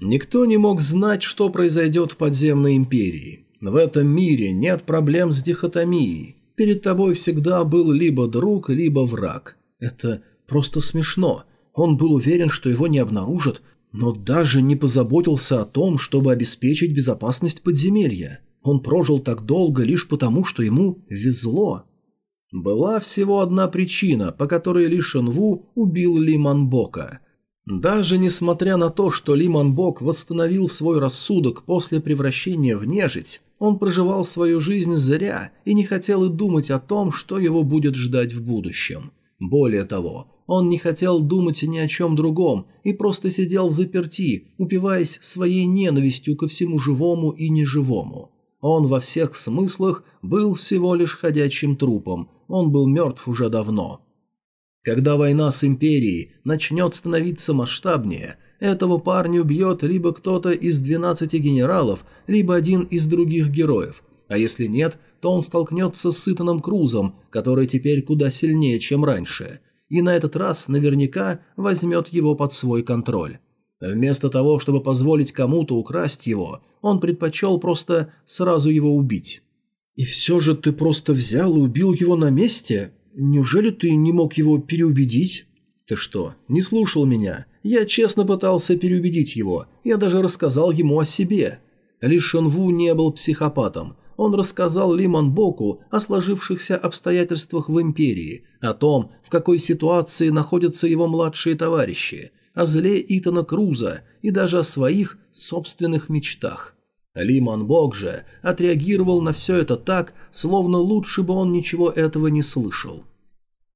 Никто не мог знать, что произойдет в подземной империи. В этом мире нет проблем с дихотомией. Перед тобой всегда был либо друг, либо враг. Это просто смешно. Он был уверен, что его не обнаружат, но даже не позаботился о том, чтобы обеспечить безопасность подземелья. Он прожил так долго лишь потому, что ему везло. Была всего одна причина, по которой Ли Шенву убил Ли Манбока – даже несмотря на то, что Ли Манбок восстановил свой рассудок после превращения в нежить, он проживал свою жизнь зря и не хотел и думать о том, что его будет ждать в будущем. Более того, он не хотел думать ни о чем другом и просто сидел в заперти, упиваясь своей ненавистью ко всему живому и неживому. Он во всех смыслах был всего лишь ходячим трупом, он был мертв уже давно. Когда война с Империей начнет становиться масштабнее, этого парня убьет либо кто-то из 12 генералов, либо один из других героев. А если нет, то он столкнется с Итаном Крузом, который теперь куда сильнее, чем раньше. И на этот раз наверняка возьмет его под свой контроль. Вместо того, чтобы позволить кому-то украсть его, он предпочел просто сразу его убить. «И все же ты просто взял и убил его на месте? Неужели ты не мог его переубедить? Ты что, не слушал меня? Я честно пытался переубедить его. Я даже рассказал ему о себе. Ли Шенву не был психопатом. Он рассказал Ли Манбоку о сложившихся обстоятельствах в Империи, о том, в какой ситуации находятся его младшие товарищи, о зле Итана Круза и даже о своих собственных мечтах. Ли Манбок же отреагировал на все это так, словно лучше бы он ничего этого не слышал.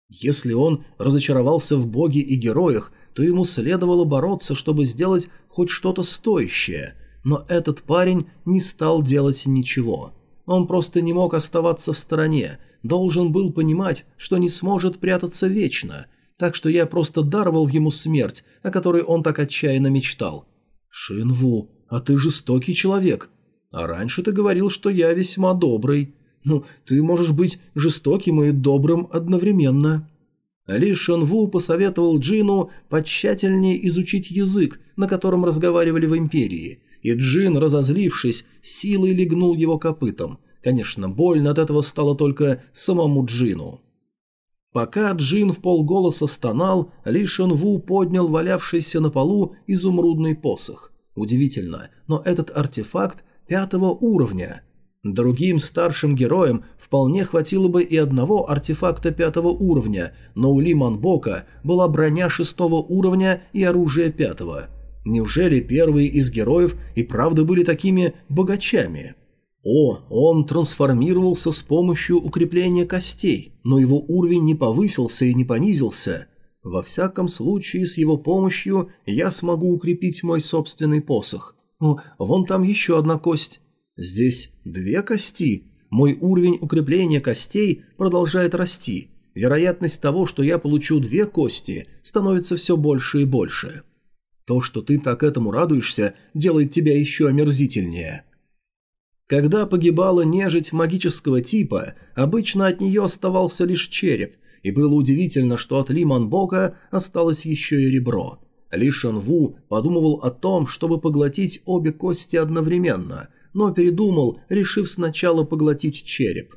Если он разочаровался в боге и героях, то ему следовало бороться, чтобы сделать хоть что-то стоящее. Но этот парень не стал делать ничего. Он просто не мог оставаться в стороне, должен был понимать, что не сможет прятаться вечно, так что я просто даровал ему смерть, о которой он так отчаянно мечтал. «Шинву, а ты жестокий человек. А раньше ты говорил, что я весьма добрый». Ну, ты можешь быть жестоким и добрым одновременно». Ли Шонву посоветовал Джину потщательнее изучить язык, на котором разговаривали в Империи, и Джин, разозлившись, силой легнул его копытом. Конечно, больно от этого стало только самому Джину. Пока Джин в полголоса стонал, Ли Шонву поднял валявшийся на полу изумрудный посох. Удивительно, но этот артефакт пятого уровня – Другим старшим героям вполне хватило бы и одного артефакта пятого уровня, но у Ли Манбока была броня шестого уровня и оружие пятого. Неужели первые из героев и правда были такими богачами? О, он трансформировался с помощью укрепления костей, но его уровень не повысился и не понизился. Во всяком случае, с его помощью я смогу укрепить мой собственный посох. О, вон там еще одна кость. Здесь две кости. Мой уровень укрепления костей продолжает расти. Вероятность того, что я получу две кости, становится все больше и больше. То, что ты так этому радуешься, делает тебя еще омерзительнее. Когда погибала нежить магического типа, обычно от нее оставался лишь череп, и было удивительно, что от Ли Манбока осталось еще и ребро. Ли Шанву подумывал о том, чтобы поглотить обе кости одновременно – но передумал, решив сначала поглотить череп.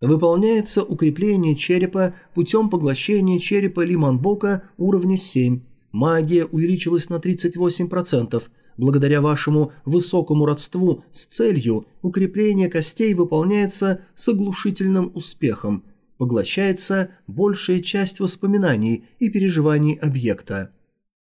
Выполняется укрепление черепа путем поглощения черепа Лиманбока уровня 7. Магия увеличилась на 38%. Благодаря вашему высокому родству с целью укрепление костей выполняется с оглушительным успехом. Поглощается большая часть воспоминаний и переживаний объекта.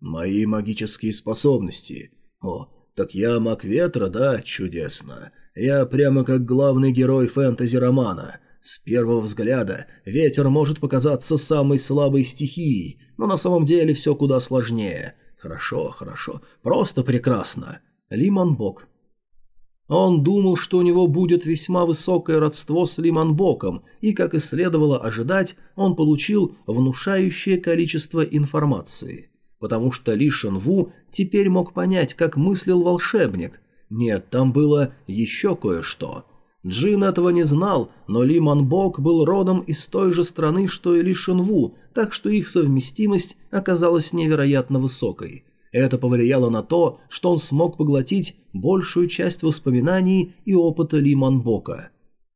«Мои магические способности. О, «Так я маг ветра, да? Чудесно. Я прямо как главный герой фэнтези-романа. С первого взгляда ветер может показаться самой слабой стихией, но на самом деле все куда сложнее. Хорошо, хорошо. Просто прекрасно». Лиманбок. Он думал, что у него будет весьма высокое родство с Лиманбоком, и, как и следовало ожидать, он получил внушающее количество информации потому что Ли Шенву теперь мог понять, как мыслил волшебник. Нет, там было еще кое-что. Джин этого не знал, но Ли Манбок был родом из той же страны, что и Ли Шенву, так что их совместимость оказалась невероятно высокой. Это повлияло на то, что он смог поглотить большую часть воспоминаний и опыта Ли Манбока.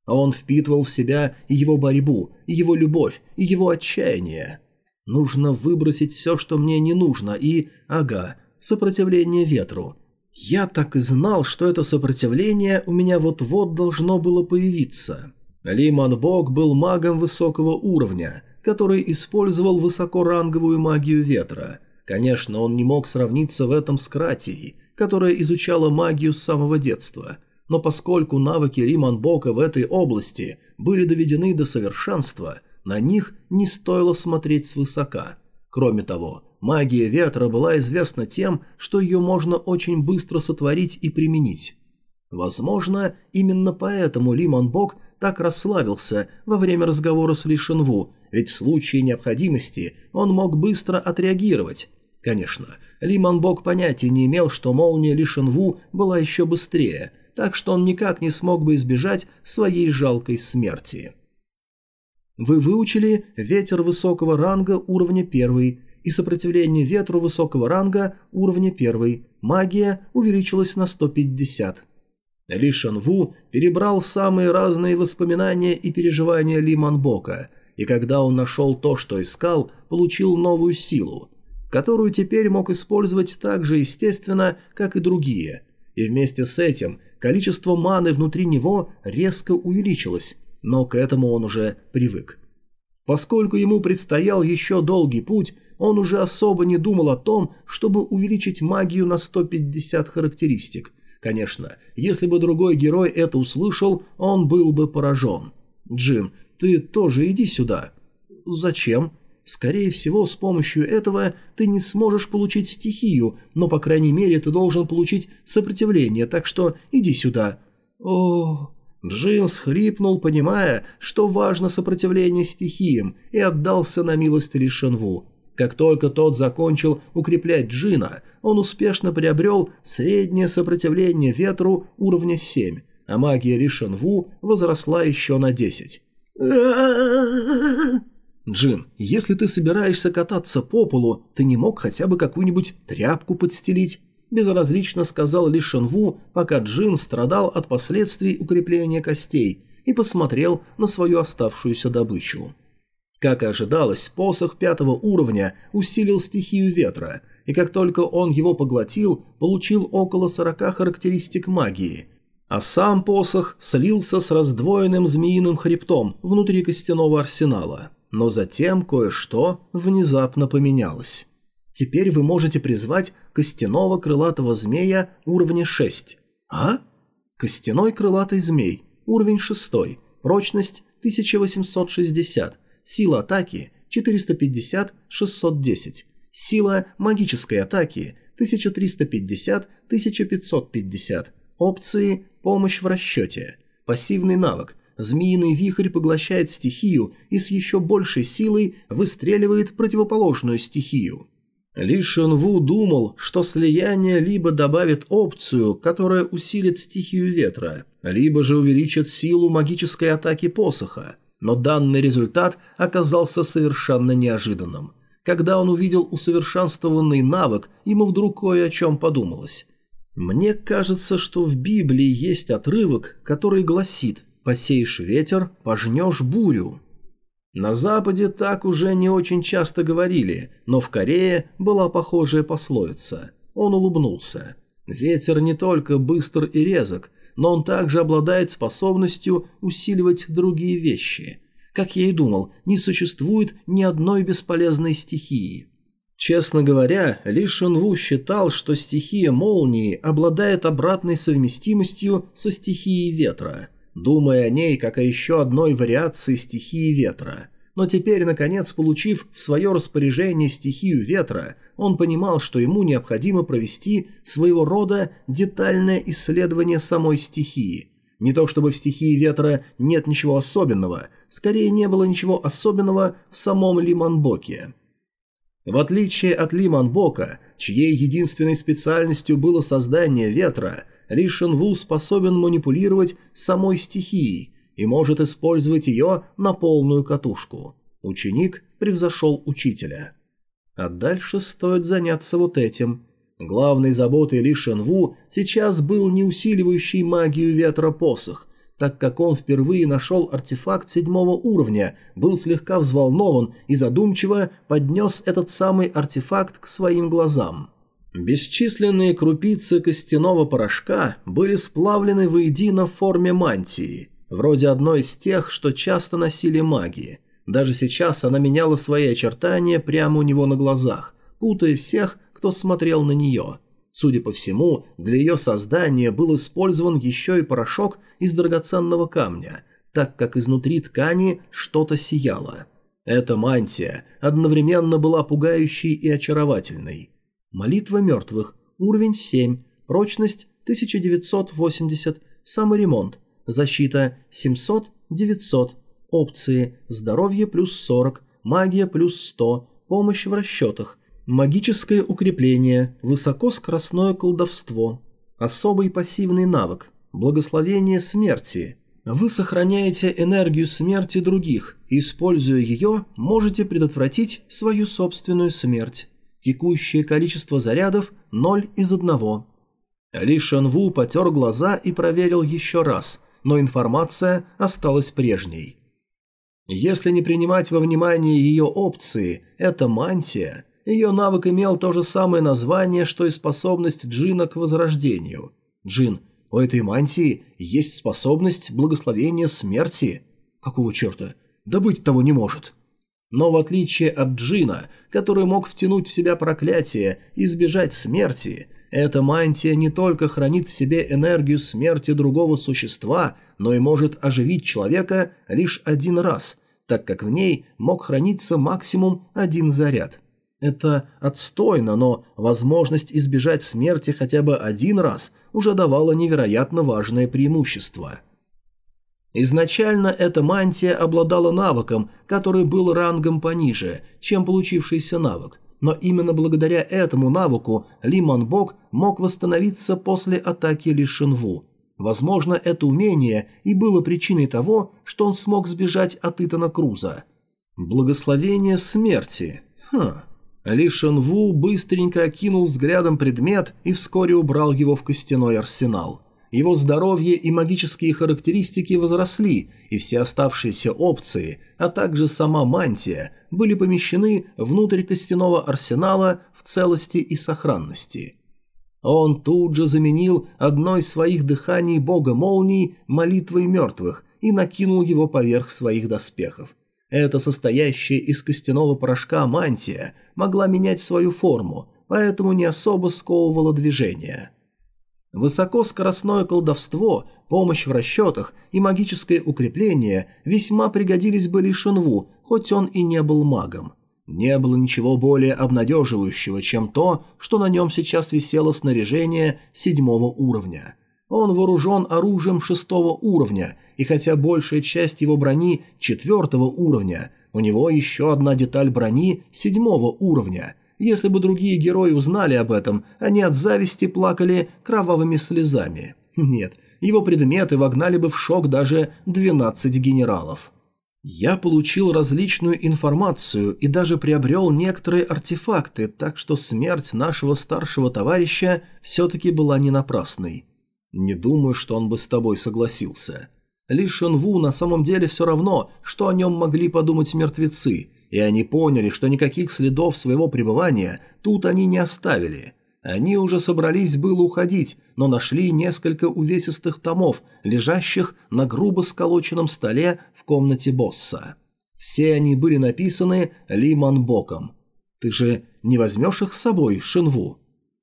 Он впитывал в себя и его борьбу, и его любовь, и его отчаяние. Нужно выбросить все, что мне не нужно, и... Ага, сопротивление ветру. Я так и знал, что это сопротивление у меня вот-вот должно было появиться. Ли Манбок был магом высокого уровня, который использовал высокоранговую магию ветра. Конечно, он не мог сравниться в этом с Кратией, которая изучала магию с самого детства. Но поскольку навыки Ли Манбока в этой области были доведены до совершенства, на них не стоило смотреть свысока. Кроме того, магия ветра была известна тем, что ее можно очень быстро сотворить и применить. Возможно, именно поэтому Ли Манбок так расслабился во время разговора с Ли Шинву, ведь в случае необходимости он мог быстро отреагировать. Конечно, Ли Манбок понятия не имел, что молния Ли Шинву была еще быстрее, так что он никак не смог бы избежать своей жалкой смерти. Вы выучили ветер высокого ранга уровня 1 и сопротивление ветру высокого ранга уровня 1. Магия увеличилась на 150. Ли Шанву перебрал самые разные воспоминания и переживания Ли Манбока, и когда он нашел то, что искал, получил новую силу, которую теперь мог использовать так же естественно, как и другие. И вместе с этим количество маны внутри него резко увеличилось, но к этому он уже привык. Поскольку ему предстоял еще долгий путь, он уже особо не думал о том, чтобы увеличить магию на 150 характеристик. Конечно, если бы другой герой это услышал, он был бы поражен. «Джин, ты тоже иди сюда». «Зачем?» «Скорее всего, с помощью этого ты не сможешь получить стихию, но, по крайней мере, ты должен получить сопротивление, так что иди сюда». «О...» Джин схлипнул, понимая, что важно сопротивление стихиям, и отдался на милость Лишенву. Как только тот закончил укреплять Джина, он успешно приобрел среднее сопротивление ветру уровня 7, а магия Ришенву возросла еще на 10. «Джин, если ты собираешься кататься по полу, ты не мог хотя бы какую-нибудь тряпку подстелить?» Безразлично сказал Ли Шенву, пока Джин страдал от последствий укрепления костей и посмотрел на свою оставшуюся добычу. Как и ожидалось, посох пятого уровня усилил стихию ветра, и как только он его поглотил, получил около 40 характеристик магии. А сам посох слился с раздвоенным змеиным хребтом внутри костяного арсенала. Но затем кое-что внезапно поменялось. Теперь вы можете призвать костяного крылатого змея уровня 6. А? Костяной крылатый змей, уровень 6, прочность 1860, сила атаки 450-610, сила магической атаки 1350-1550, опции «Помощь в расчете», пассивный навык Змеиный вихрь поглощает стихию и с еще большей силой выстреливает противоположную стихию. Ли Шенву думал, что слияние либо добавит опцию, которая усилит стихию ветра, либо же увеличит силу магической атаки посоха, но данный результат оказался совершенно неожиданным. Когда он увидел усовершенствованный навык, ему вдруг кое о чем подумалось. «Мне кажется, что в Библии есть отрывок, который гласит «Посеешь ветер, пожнешь бурю». На Западе так уже не очень часто говорили, но в Корее была похожая пословица. Он улыбнулся. Ветер не только быстр и резок, но он также обладает способностью усиливать другие вещи. Как я и думал, не существует ни одной бесполезной стихии. Честно говоря, Ли Шунву считал, что стихия молнии обладает обратной совместимостью со стихией ветра – думая о ней как о еще одной вариации стихии ветра. Но теперь, наконец, получив в свое распоряжение стихию ветра, он понимал, что ему необходимо провести своего рода детальное исследование самой стихии. Не то чтобы в стихии ветра нет ничего особенного, скорее не было ничего особенного в самом Лиманбоке. В отличие от Лиманбока, чьей единственной специальностью было создание ветра, ли Шенву способен манипулировать самой стихией и может использовать ее на полную катушку. Ученик превзошел учителя. А дальше стоит заняться вот этим. Главной заботой Ли Шенву сейчас был не усиливающий магию ветра посох, так как он впервые нашел артефакт седьмого уровня, был слегка взволнован и задумчиво поднес этот самый артефакт к своим глазам. Бесчисленные крупицы костяного порошка были сплавлены воедино в форме мантии, вроде одной из тех, что часто носили маги. Даже сейчас она меняла свои очертания прямо у него на глазах, путая всех, кто смотрел на нее. Судя по всему, для ее создания был использован еще и порошок из драгоценного камня, так как изнутри ткани что-то сияло. Эта мантия одновременно была пугающей и очаровательной. Молитва мертвых. Уровень 7. Прочность 1980. Саморемонт. Защита 700-900. Опции. Здоровье плюс 40. Магия плюс 100. Помощь в расчетах. Магическое укрепление, высокоскоростное колдовство, особый пассивный навык, благословение смерти. Вы сохраняете энергию смерти других, используя ее, можете предотвратить свою собственную смерть. Текущее количество зарядов – 0 из 1. Ли Шенву потер глаза и проверил еще раз, но информация осталась прежней. Если не принимать во внимание ее опции, эта мантия – ее навык имел то же самое название, что и способность Джина к возрождению. Джин, у этой мантии есть способность благословения смерти. Какого черта? Да быть того не может. Но в отличие от Джина, который мог втянуть в себя проклятие и избежать смерти, эта мантия не только хранит в себе энергию смерти другого существа, но и может оживить человека лишь один раз, так как в ней мог храниться максимум один заряд. Это отстойно, но возможность избежать смерти хотя бы один раз уже давала невероятно важное преимущество. Изначально эта мантия обладала навыком, который был рангом пониже, чем получившийся навык, но именно благодаря этому навыку Ли Манбок мог восстановиться после атаки Ли Шинву. Возможно, это умение и было причиной того, что он смог сбежать от Итана Круза. Благословение смерти. Хм... Ли Шенву быстренько окинул взглядом предмет и вскоре убрал его в костяной арсенал. Его здоровье и магические характеристики возросли, и все оставшиеся опции, а также сама мантия, были помещены внутрь костяного арсенала в целости и сохранности. Он тут же заменил одно из своих дыханий бога молний молитвой мертвых и накинул его поверх своих доспехов. Эта состоящая из костяного порошка мантия могла менять свою форму, поэтому не особо сковывала движение. Высокоскоростное колдовство, помощь в расчетах и магическое укрепление весьма пригодились бы Ли Шинву, хоть он и не был магом. Не было ничего более обнадеживающего, чем то, что на нем сейчас висело снаряжение седьмого уровня – он вооружен оружием шестого уровня, и хотя большая часть его брони четвертого уровня, у него еще одна деталь брони седьмого уровня. Если бы другие герои узнали об этом, они от зависти плакали кровавыми слезами. Нет, его предметы вогнали бы в шок даже 12 генералов. Я получил различную информацию и даже приобрел некоторые артефакты, так что смерть нашего старшего товарища все-таки была не напрасной. Не думаю, что он бы с тобой согласился. Ли Шенву на самом деле все равно, что о нем могли подумать мертвецы, и они поняли, что никаких следов своего пребывания тут они не оставили. Они уже собрались было уходить, но нашли несколько увесистых томов, лежащих на грубо сколоченном столе в комнате босса. Все они были написаны Ли Манбоком. «Ты же не возьмешь их с собой, Шинву?»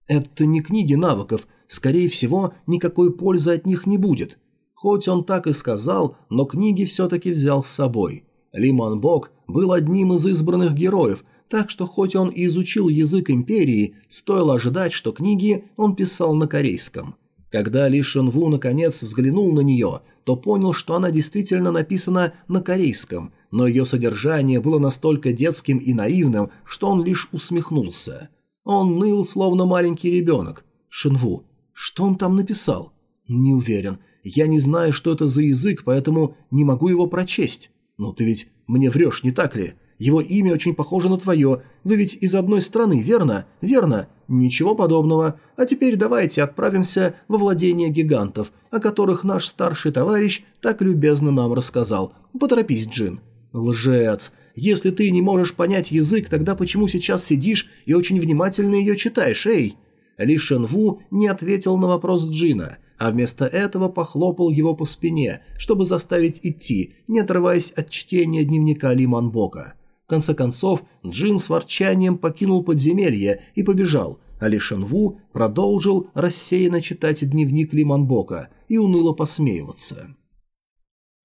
«Это не книги навыков, скорее всего, никакой пользы от них не будет. Хоть он так и сказал, но книги все-таки взял с собой. Ли Манбок был одним из избранных героев, так что хоть он и изучил язык империи, стоило ожидать, что книги он писал на корейском. Когда Ли Шенву наконец взглянул на нее, то понял, что она действительно написана на корейском, но ее содержание было настолько детским и наивным, что он лишь усмехнулся. Он ныл, словно маленький ребенок. Шенву, что он там написал? Не уверен. Я не знаю, что это за язык, поэтому не могу его прочесть. Но ты ведь мне врешь, не так ли? Его имя очень похоже на твое. Вы ведь из одной страны, верно? Верно? Ничего подобного. А теперь давайте отправимся во владение гигантов, о которых наш старший товарищ так любезно нам рассказал. Поторопись, Джин. Лжец. Если ты не можешь понять язык, тогда почему сейчас сидишь и очень внимательно ее читаешь, эй? Ли Шенву не ответил на вопрос Джина – а вместо этого похлопал его по спине, чтобы заставить идти, не отрываясь от чтения дневника Ли Манбока. В конце концов, Джин с ворчанием покинул подземелье и побежал, а Ли Шенву продолжил рассеянно читать дневник Ли Манбока и уныло посмеиваться.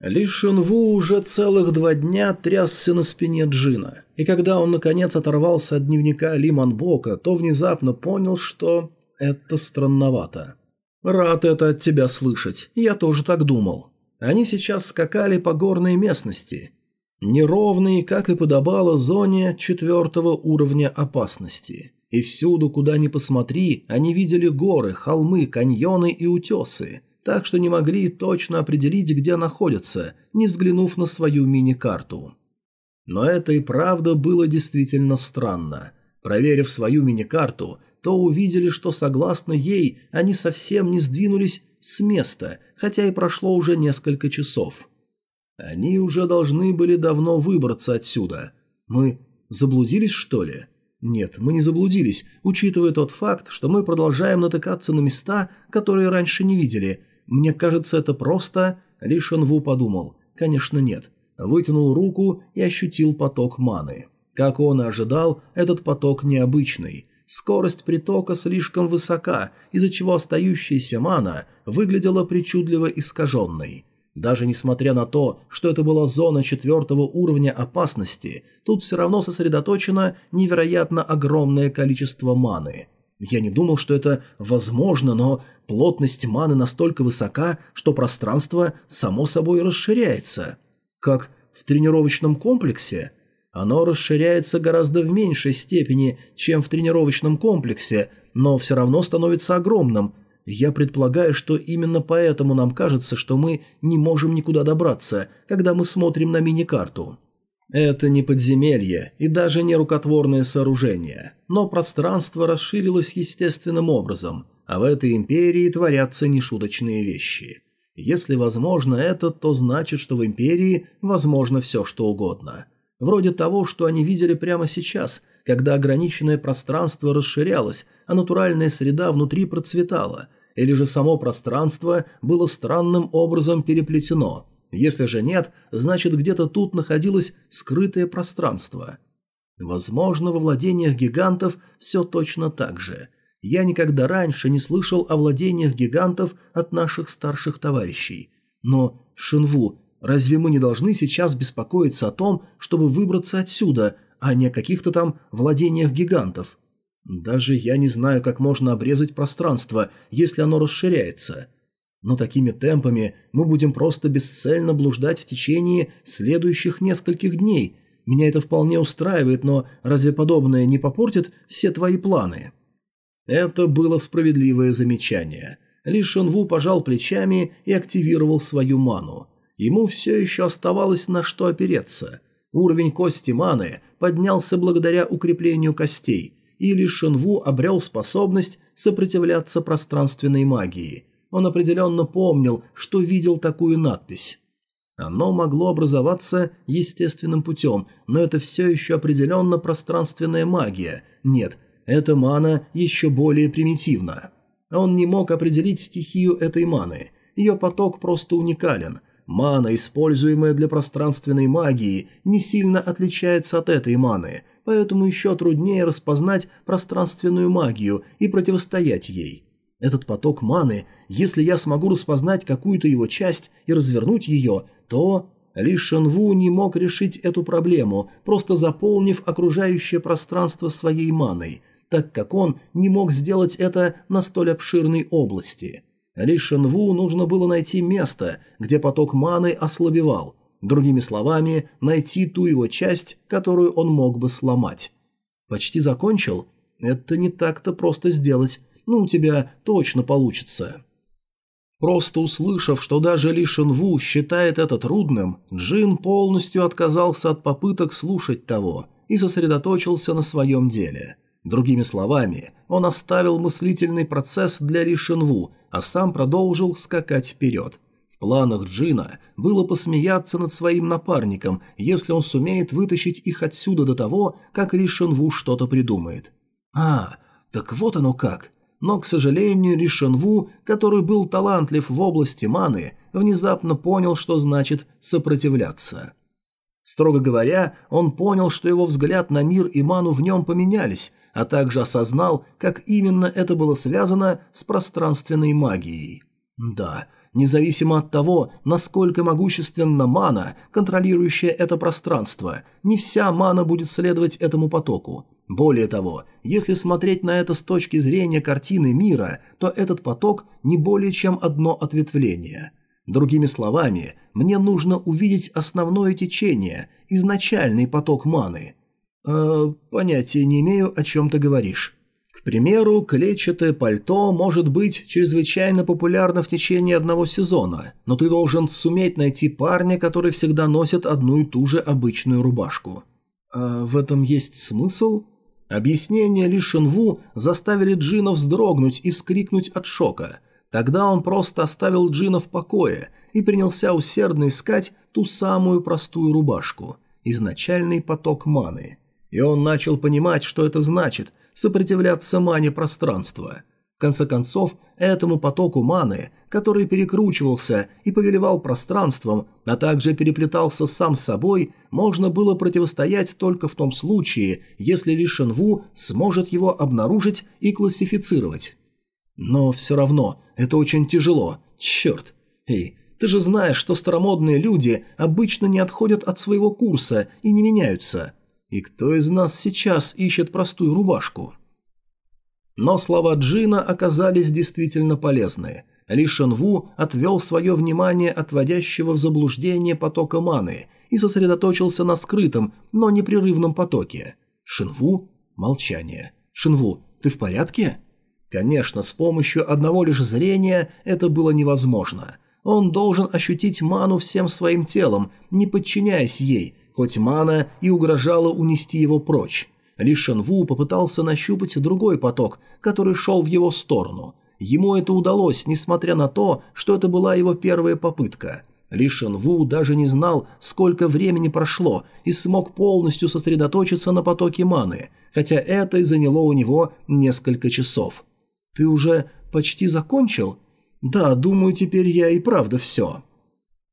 Ли Шенву уже целых два дня трясся на спине Джина, и когда он наконец оторвался от дневника Ли Манбока, то внезапно понял, что это странновато. «Рад это от тебя слышать. Я тоже так думал». Они сейчас скакали по горной местности. Неровные, как и подобало, зоне четвертого уровня опасности. И всюду, куда ни посмотри, они видели горы, холмы, каньоны и утесы, так что не могли точно определить, где находятся, не взглянув на свою мини-карту. Но это и правда было действительно странно. Проверив свою мини-карту, то увидели, что согласно ей они совсем не сдвинулись с места, хотя и прошло уже несколько часов. Они уже должны были давно выбраться отсюда. Мы заблудились, что ли? Нет, мы не заблудились, учитывая тот факт, что мы продолжаем натыкаться на места, которые раньше не видели. Мне кажется, это просто... Ли Шенву подумал. Конечно, нет. Вытянул руку и ощутил поток маны. Как он и ожидал, этот поток необычный – Скорость притока слишком высока, из-за чего остающаяся мана выглядела причудливо искаженной. Даже несмотря на то, что это была зона четвертого уровня опасности, тут все равно сосредоточено невероятно огромное количество маны. Я не думал, что это возможно, но плотность маны настолько высока, что пространство само собой расширяется. Как в тренировочном комплексе – оно расширяется гораздо в меньшей степени, чем в тренировочном комплексе, но все равно становится огромным. Я предполагаю, что именно поэтому нам кажется, что мы не можем никуда добраться, когда мы смотрим на мини-карту. Это не подземелье и даже не рукотворное сооружение, но пространство расширилось естественным образом, а в этой империи творятся нешуточные вещи. Если возможно это, то значит, что в империи возможно все что угодно – Вроде того, что они видели прямо сейчас, когда ограниченное пространство расширялось, а натуральная среда внутри процветала, или же само пространство было странным образом переплетено. Если же нет, значит где-то тут находилось скрытое пространство. Возможно, во владениях гигантов все точно так же. Я никогда раньше не слышал о владениях гигантов от наших старших товарищей. Но, Шинву, Разве мы не должны сейчас беспокоиться о том, чтобы выбраться отсюда, а не о каких-то там владениях гигантов? Даже я не знаю, как можно обрезать пространство, если оно расширяется. Но такими темпами мы будем просто бесцельно блуждать в течение следующих нескольких дней. Меня это вполне устраивает, но разве подобное не попортит все твои планы?» Это было справедливое замечание. Ли Шенву пожал плечами и активировал свою ману. Ему все еще оставалось на что опереться. Уровень кости маны поднялся благодаря укреплению костей, и Ли Шенву обрел способность сопротивляться пространственной магии. Он определенно помнил, что видел такую надпись. Оно могло образоваться естественным путем, но это все еще определенно пространственная магия. Нет, эта мана еще более примитивна. Он не мог определить стихию этой маны. Ее поток просто уникален – Мана, используемая для пространственной магии, не сильно отличается от этой маны, поэтому еще труднее распознать пространственную магию и противостоять ей. Этот поток маны, если я смогу распознать какую-то его часть и развернуть ее, то... Ли Шенву не мог решить эту проблему, просто заполнив окружающее пространство своей маной, так как он не мог сделать это на столь обширной области – ли Шенву нужно было найти место, где поток маны ослабевал. Другими словами, найти ту его часть, которую он мог бы сломать. Почти закончил? Это не так-то просто сделать. Ну, у тебя точно получится. Просто услышав, что даже Ли Шинву считает это трудным, Джин полностью отказался от попыток слушать того и сосредоточился на своем деле. Другими словами, он оставил мыслительный процесс для Ли а сам продолжил скакать вперед. В планах Джина было посмеяться над своим напарником, если он сумеет вытащить их отсюда до того, как Ли что-то придумает. А, так вот оно как но, к сожалению, Ли Шенву, который был талантлив в области маны, внезапно понял, что значит «сопротивляться». Строго говоря, он понял, что его взгляд на мир и ману в нем поменялись, а также осознал, как именно это было связано с пространственной магией. Да, независимо от того, насколько могущественна мана, контролирующая это пространство, не вся мана будет следовать этому потоку. Более того, если смотреть на это с точки зрения картины мира, то этот поток не более чем одно ответвление. Другими словами, мне нужно увидеть основное течение, изначальный поток маны. Э, понятия не имею, о чем ты говоришь. К примеру, клетчатое пальто может быть чрезвычайно популярно в течение одного сезона, но ты должен суметь найти парня, который всегда носит одну и ту же обычную рубашку. А в этом есть смысл? Объяснения Ли Шинву заставили Джина вздрогнуть и вскрикнуть от шока. Тогда он просто оставил Джина в покое и принялся усердно искать ту самую простую рубашку, изначальный поток маны. И он начал понимать, что это значит – сопротивляться мане пространства – в конце концов, этому потоку маны, который перекручивался и повелевал пространством, а также переплетался сам собой, можно было противостоять только в том случае, если Ли Шенву сможет его обнаружить и классифицировать. Но все равно, это очень тяжело. Черт. Эй, ты же знаешь, что старомодные люди обычно не отходят от своего курса и не меняются. И кто из нас сейчас ищет простую рубашку?» Но слова Джина оказались действительно полезны. Ли Шенву отвел свое внимание от вводящего в заблуждение потока маны и сосредоточился на скрытом, но непрерывном потоке. Шинву – молчание. «Шинву, ты в порядке?» Конечно, с помощью одного лишь зрения это было невозможно. Он должен ощутить ману всем своим телом, не подчиняясь ей, хоть мана и угрожала унести его прочь. Ли Шенву попытался нащупать другой поток, который шел в его сторону. Ему это удалось, несмотря на то, что это была его первая попытка. Ли Шенву даже не знал, сколько времени прошло, и смог полностью сосредоточиться на потоке маны, хотя это и заняло у него несколько часов. «Ты уже почти закончил?» «Да, думаю, теперь я и правда все».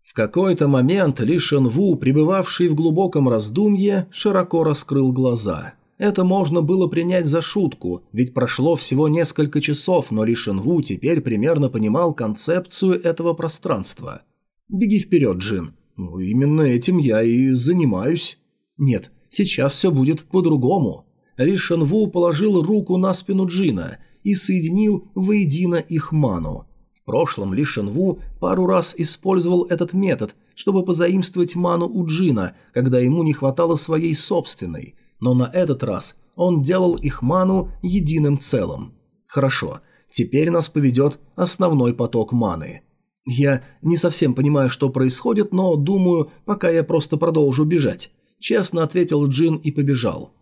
В какой-то момент Ли Шенву, пребывавший в глубоком раздумье, широко раскрыл глаза – это можно было принять за шутку, ведь прошло всего несколько часов, но Ли Шинву теперь примерно понимал концепцию этого пространства. «Беги вперед, Джин». «Ну, именно этим я и занимаюсь». «Нет, сейчас все будет по-другому». Ли Шинву положил руку на спину Джина и соединил воедино их ману. В прошлом Ли Шинву пару раз использовал этот метод, чтобы позаимствовать ману у Джина, когда ему не хватало своей собственной – но на этот раз он делал их ману единым целым. Хорошо, теперь нас поведет основной поток маны. Я не совсем понимаю, что происходит, но думаю, пока я просто продолжу бежать. Честно ответил Джин и побежал.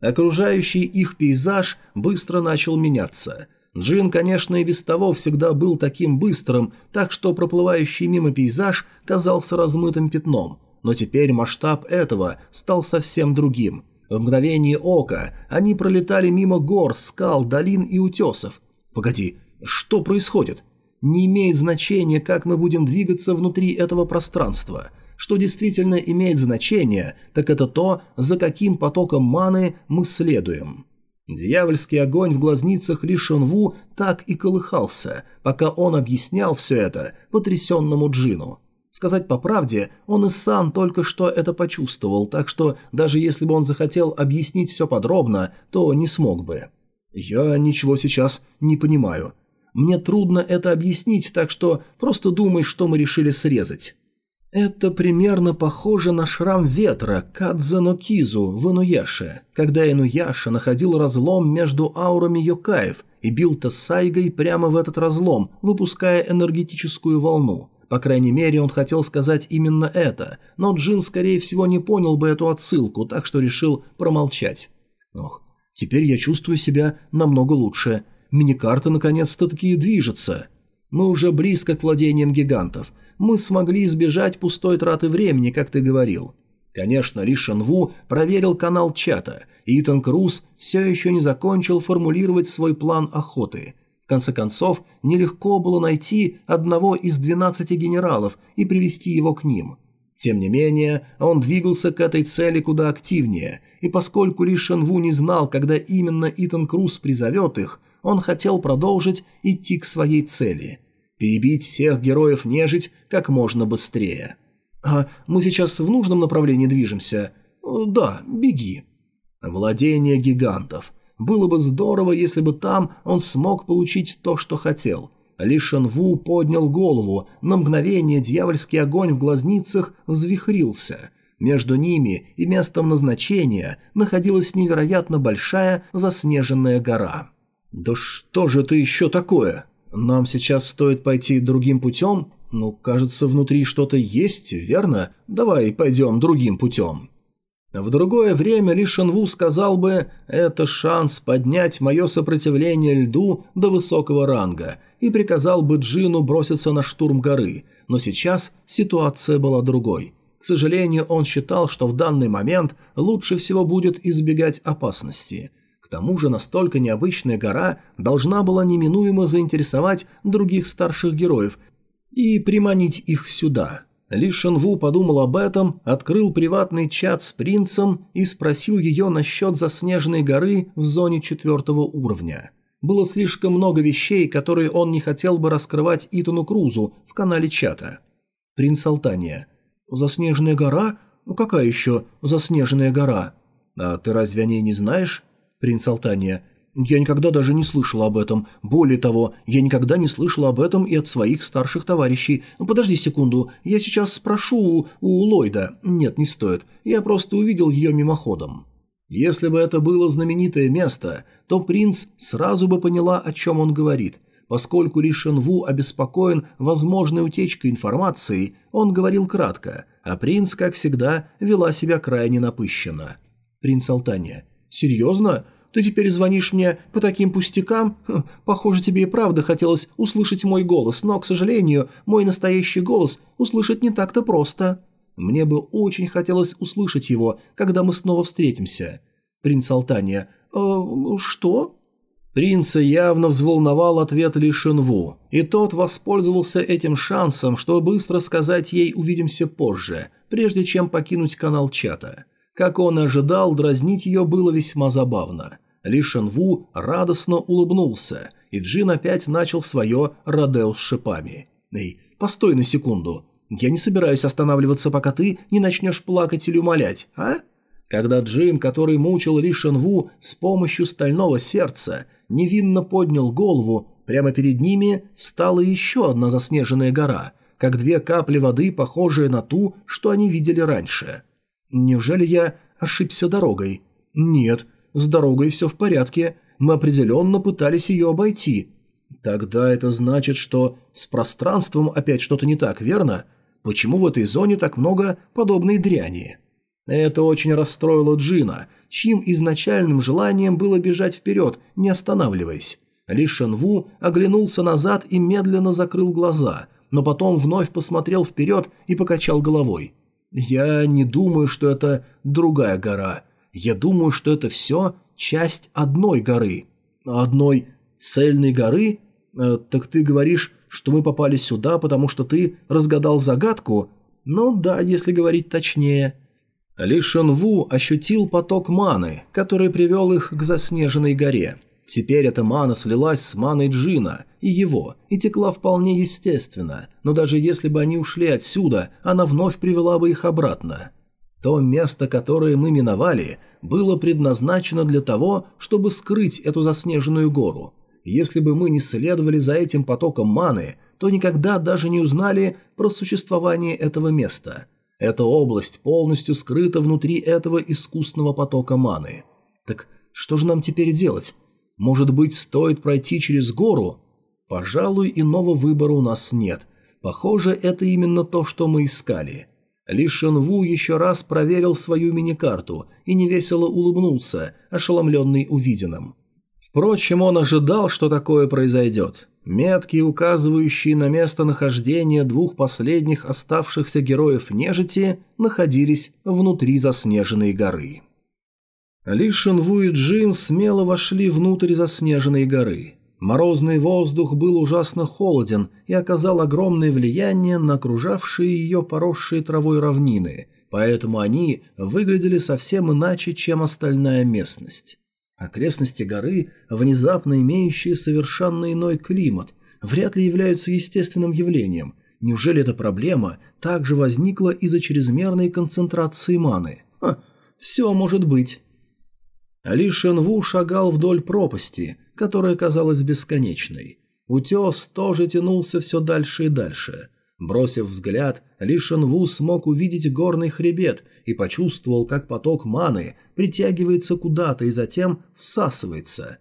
Окружающий их пейзаж быстро начал меняться. Джин, конечно, и без того всегда был таким быстрым, так что проплывающий мимо пейзаж казался размытым пятном, но теперь масштаб этого стал совсем другим – в мгновение ока они пролетали мимо гор, скал, долин и утесов. Погоди, что происходит? Не имеет значения, как мы будем двигаться внутри этого пространства. Что действительно имеет значение, так это то, за каким потоком маны мы следуем. Дьявольский огонь в глазницах Ли Шонву так и колыхался, пока он объяснял все это потрясенному Джину. Сказать по правде, он и сам только что это почувствовал, так что даже если бы он захотел объяснить все подробно, то не смог бы. «Я ничего сейчас не понимаю. Мне трудно это объяснить, так что просто думай, что мы решили срезать». Это примерно похоже на шрам ветра Кадзано Кизу в Инуяше, когда Инуяша находил разлом между аурами Йокаев и бил Тасайгой прямо в этот разлом, выпуская энергетическую волну. По крайней мере, он хотел сказать именно это, но Джин, скорее всего, не понял бы эту отсылку, так что решил промолчать. Ох, теперь я чувствую себя намного лучше. Миникарта наконец-то такие движется. Мы уже близко к владениям гигантов – мы смогли избежать пустой траты времени, как ты говорил. Конечно, Ли Шенву проверил канал чата, и Итан Круз все еще не закончил формулировать свой план охоты. В конце концов, нелегко было найти одного из 12 генералов и привести его к ним. Тем не менее, он двигался к этой цели куда активнее, и поскольку Ли Шенву не знал, когда именно Итан Круз призовет их, он хотел продолжить идти к своей цели – Перебить всех героев нежить как можно быстрее. А мы сейчас в нужном направлении движемся? Да, беги. Владение гигантов. Было бы здорово, если бы там он смог получить то, что хотел. Ли Ву поднял голову, на мгновение дьявольский огонь в глазницах взвихрился. Между ними и местом назначения находилась невероятно большая заснеженная гора. «Да что же это еще такое?» Нам сейчас стоит пойти другим путем? Ну, кажется, внутри что-то есть, верно? Давай пойдем другим путем». В другое время Ли Шенву сказал бы «это шанс поднять мое сопротивление льду до высокого ранга» и приказал бы Джину броситься на штурм горы, но сейчас ситуация была другой. К сожалению, он считал, что в данный момент лучше всего будет избегать опасности тому же настолько необычная гора должна была неминуемо заинтересовать других старших героев и приманить их сюда. Ли Шенву подумал об этом, открыл приватный чат с принцем и спросил ее насчет заснеженной горы в зоне четвертого уровня. Было слишком много вещей, которые он не хотел бы раскрывать Итану Крузу в канале чата. Принц Алтания. «Заснеженная гора? Ну какая еще заснеженная гора? А ты разве о ней не знаешь?» Принц Алтания. «Я никогда даже не слышал об этом. Более того, я никогда не слышал об этом и от своих старших товарищей. Подожди секунду, я сейчас спрошу у, у Ллойда. Нет, не стоит. Я просто увидел ее мимоходом». Если бы это было знаменитое место, то принц сразу бы поняла, о чем он говорит. Поскольку Ли Шенву обеспокоен возможной утечкой информации, он говорил кратко, а принц, как всегда, вела себя крайне напыщенно. Принц Алтания. «Серьезно? Ты теперь звонишь мне по таким пустякам? Хм, похоже, тебе и правда хотелось услышать мой голос, но, к сожалению, мой настоящий голос услышать не так-то просто. Мне бы очень хотелось услышать его, когда мы снова встретимся». Принц Алтания. «Э, что?» Принца явно взволновал ответ Ли Шинву, и тот воспользовался этим шансом, чтобы быстро сказать ей «увидимся позже», прежде чем покинуть канал чата. Как он ожидал, дразнить ее было весьма забавно. Ли Шенву радостно улыбнулся, и Джин опять начал свое родео с шипами. «Эй, постой на секунду. Я не собираюсь останавливаться, пока ты не начнешь плакать или умолять, а?» Когда Джин, который мучил Ли Шенву с помощью стального сердца, невинно поднял голову, прямо перед ними встала еще одна заснеженная гора, как две капли воды, похожие на ту, что они видели раньше – Неужели я ошибся дорогой? Нет, с дорогой все в порядке. Мы определенно пытались ее обойти. Тогда это значит, что с пространством опять что-то не так, верно? Почему в этой зоне так много подобной дряни? Это очень расстроило Джина, чьим изначальным желанием было бежать вперед, не останавливаясь. Ли Шенву оглянулся назад и медленно закрыл глаза, но потом вновь посмотрел вперед и покачал головой. Я не думаю, что это другая гора. Я думаю, что это все часть одной горы. Одной цельной горы? Э, так ты говоришь, что мы попали сюда, потому что ты разгадал загадку? Ну да, если говорить точнее. Ли Шенву ощутил поток маны, который привел их к заснеженной горе. Теперь эта мана слилась с маной Джина и его, и текла вполне естественно, но даже если бы они ушли отсюда, она вновь привела бы их обратно. То место, которое мы миновали, было предназначено для того, чтобы скрыть эту заснеженную гору. Если бы мы не следовали за этим потоком маны, то никогда даже не узнали про существование этого места. Эта область полностью скрыта внутри этого искусственного потока маны. Так что же нам теперь делать? Может быть, стоит пройти через гору? Пожалуй, иного выбора у нас нет. Похоже, это именно то, что мы искали. Ли Шенву еще раз проверил свою мини-карту и невесело улыбнулся, ошеломленный увиденным. Впрочем, он ожидал, что такое произойдет. Метки, указывающие на местонахождение двух последних оставшихся героев нежити, находились внутри заснеженной горы. Ли Шенву и Джин смело вошли внутрь заснеженной горы. Морозный воздух был ужасно холоден и оказал огромное влияние на окружавшие ее поросшие травой равнины, поэтому они выглядели совсем иначе, чем остальная местность. Окрестности горы, внезапно имеющие совершенно иной климат, вряд ли являются естественным явлением. Неужели эта проблема также возникла из-за чрезмерной концентрации маны? Ха, все может быть. Али Шенву шагал вдоль пропасти, которая казалась бесконечной. Утес тоже тянулся все дальше и дальше. Бросив взгляд, Ли Шенву смог увидеть горный хребет и почувствовал, как поток маны притягивается куда-то и затем всасывается.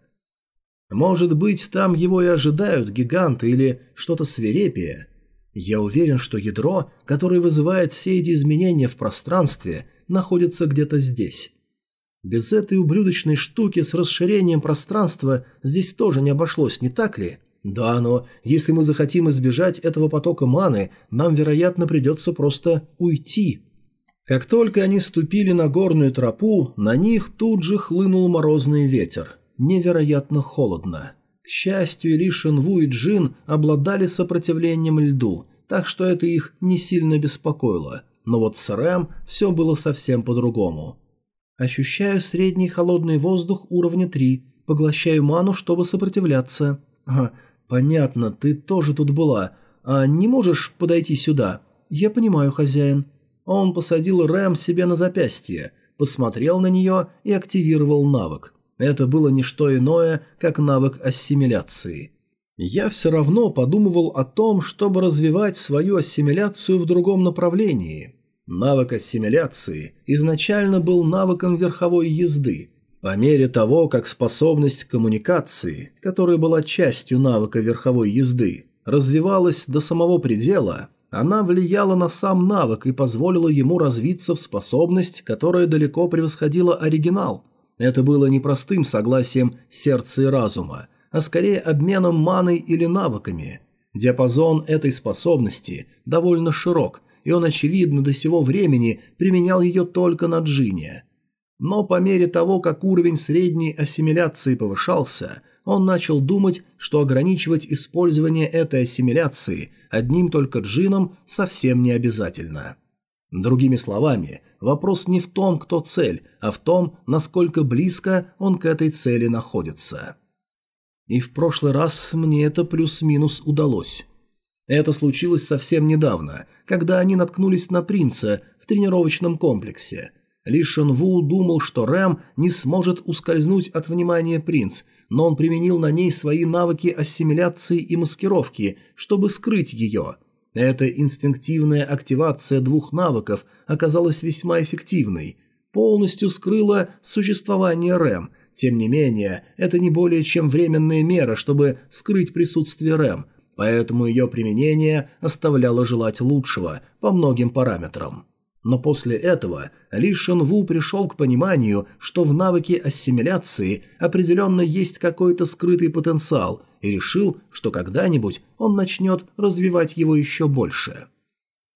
Может быть, там его и ожидают гиганты или что-то свирепее. Я уверен, что ядро, которое вызывает все эти изменения в пространстве, находится где-то здесь. Без этой ублюдочной штуки с расширением пространства здесь тоже не обошлось, не так ли? Да, но если мы захотим избежать этого потока маны, нам, вероятно, придется просто уйти. Как только они ступили на горную тропу, на них тут же хлынул морозный ветер. Невероятно холодно. К счастью, Ли Шенву и Джин обладали сопротивлением льду, так что это их не сильно беспокоило. Но вот с Рэм все было совсем по-другому. Ощущаю средний холодный воздух уровня 3. Поглощаю ману, чтобы сопротивляться. Ага, понятно, ты тоже тут была. А не можешь подойти сюда? Я понимаю, хозяин. Он посадил Рэм себе на запястье, посмотрел на нее и активировал навык. Это было не что иное, как навык ассимиляции. Я все равно подумывал о том, чтобы развивать свою ассимиляцию в другом направлении – Навык ассимиляции изначально был навыком верховой езды. По мере того, как способность коммуникации, которая была частью навыка верховой езды, развивалась до самого предела, она влияла на сам навык и позволила ему развиться в способность, которая далеко превосходила оригинал. Это было не простым согласием сердца и разума, а скорее обменом маной или навыками. Диапазон этой способности довольно широк – и он, очевидно, до сего времени применял ее только на Джине. Но по мере того, как уровень средней ассимиляции повышался, он начал думать, что ограничивать использование этой ассимиляции одним только джином совсем не обязательно. Другими словами, вопрос не в том, кто цель, а в том, насколько близко он к этой цели находится. И в прошлый раз мне это плюс-минус удалось. Это случилось совсем недавно, когда они наткнулись на принца в тренировочном комплексе. Ли Шен Ву думал, что Рэм не сможет ускользнуть от внимания принц, но он применил на ней свои навыки ассимиляции и маскировки, чтобы скрыть ее. Эта инстинктивная активация двух навыков оказалась весьма эффективной. Полностью скрыла существование Рэм, тем не менее, это не более чем временная мера, чтобы скрыть присутствие Рэм – поэтому ее применение оставляло желать лучшего по многим параметрам. Но после этого Ли Шенву пришел к пониманию, что в навыке ассимиляции определенно есть какой-то скрытый потенциал и решил, что когда-нибудь он начнет развивать его еще больше.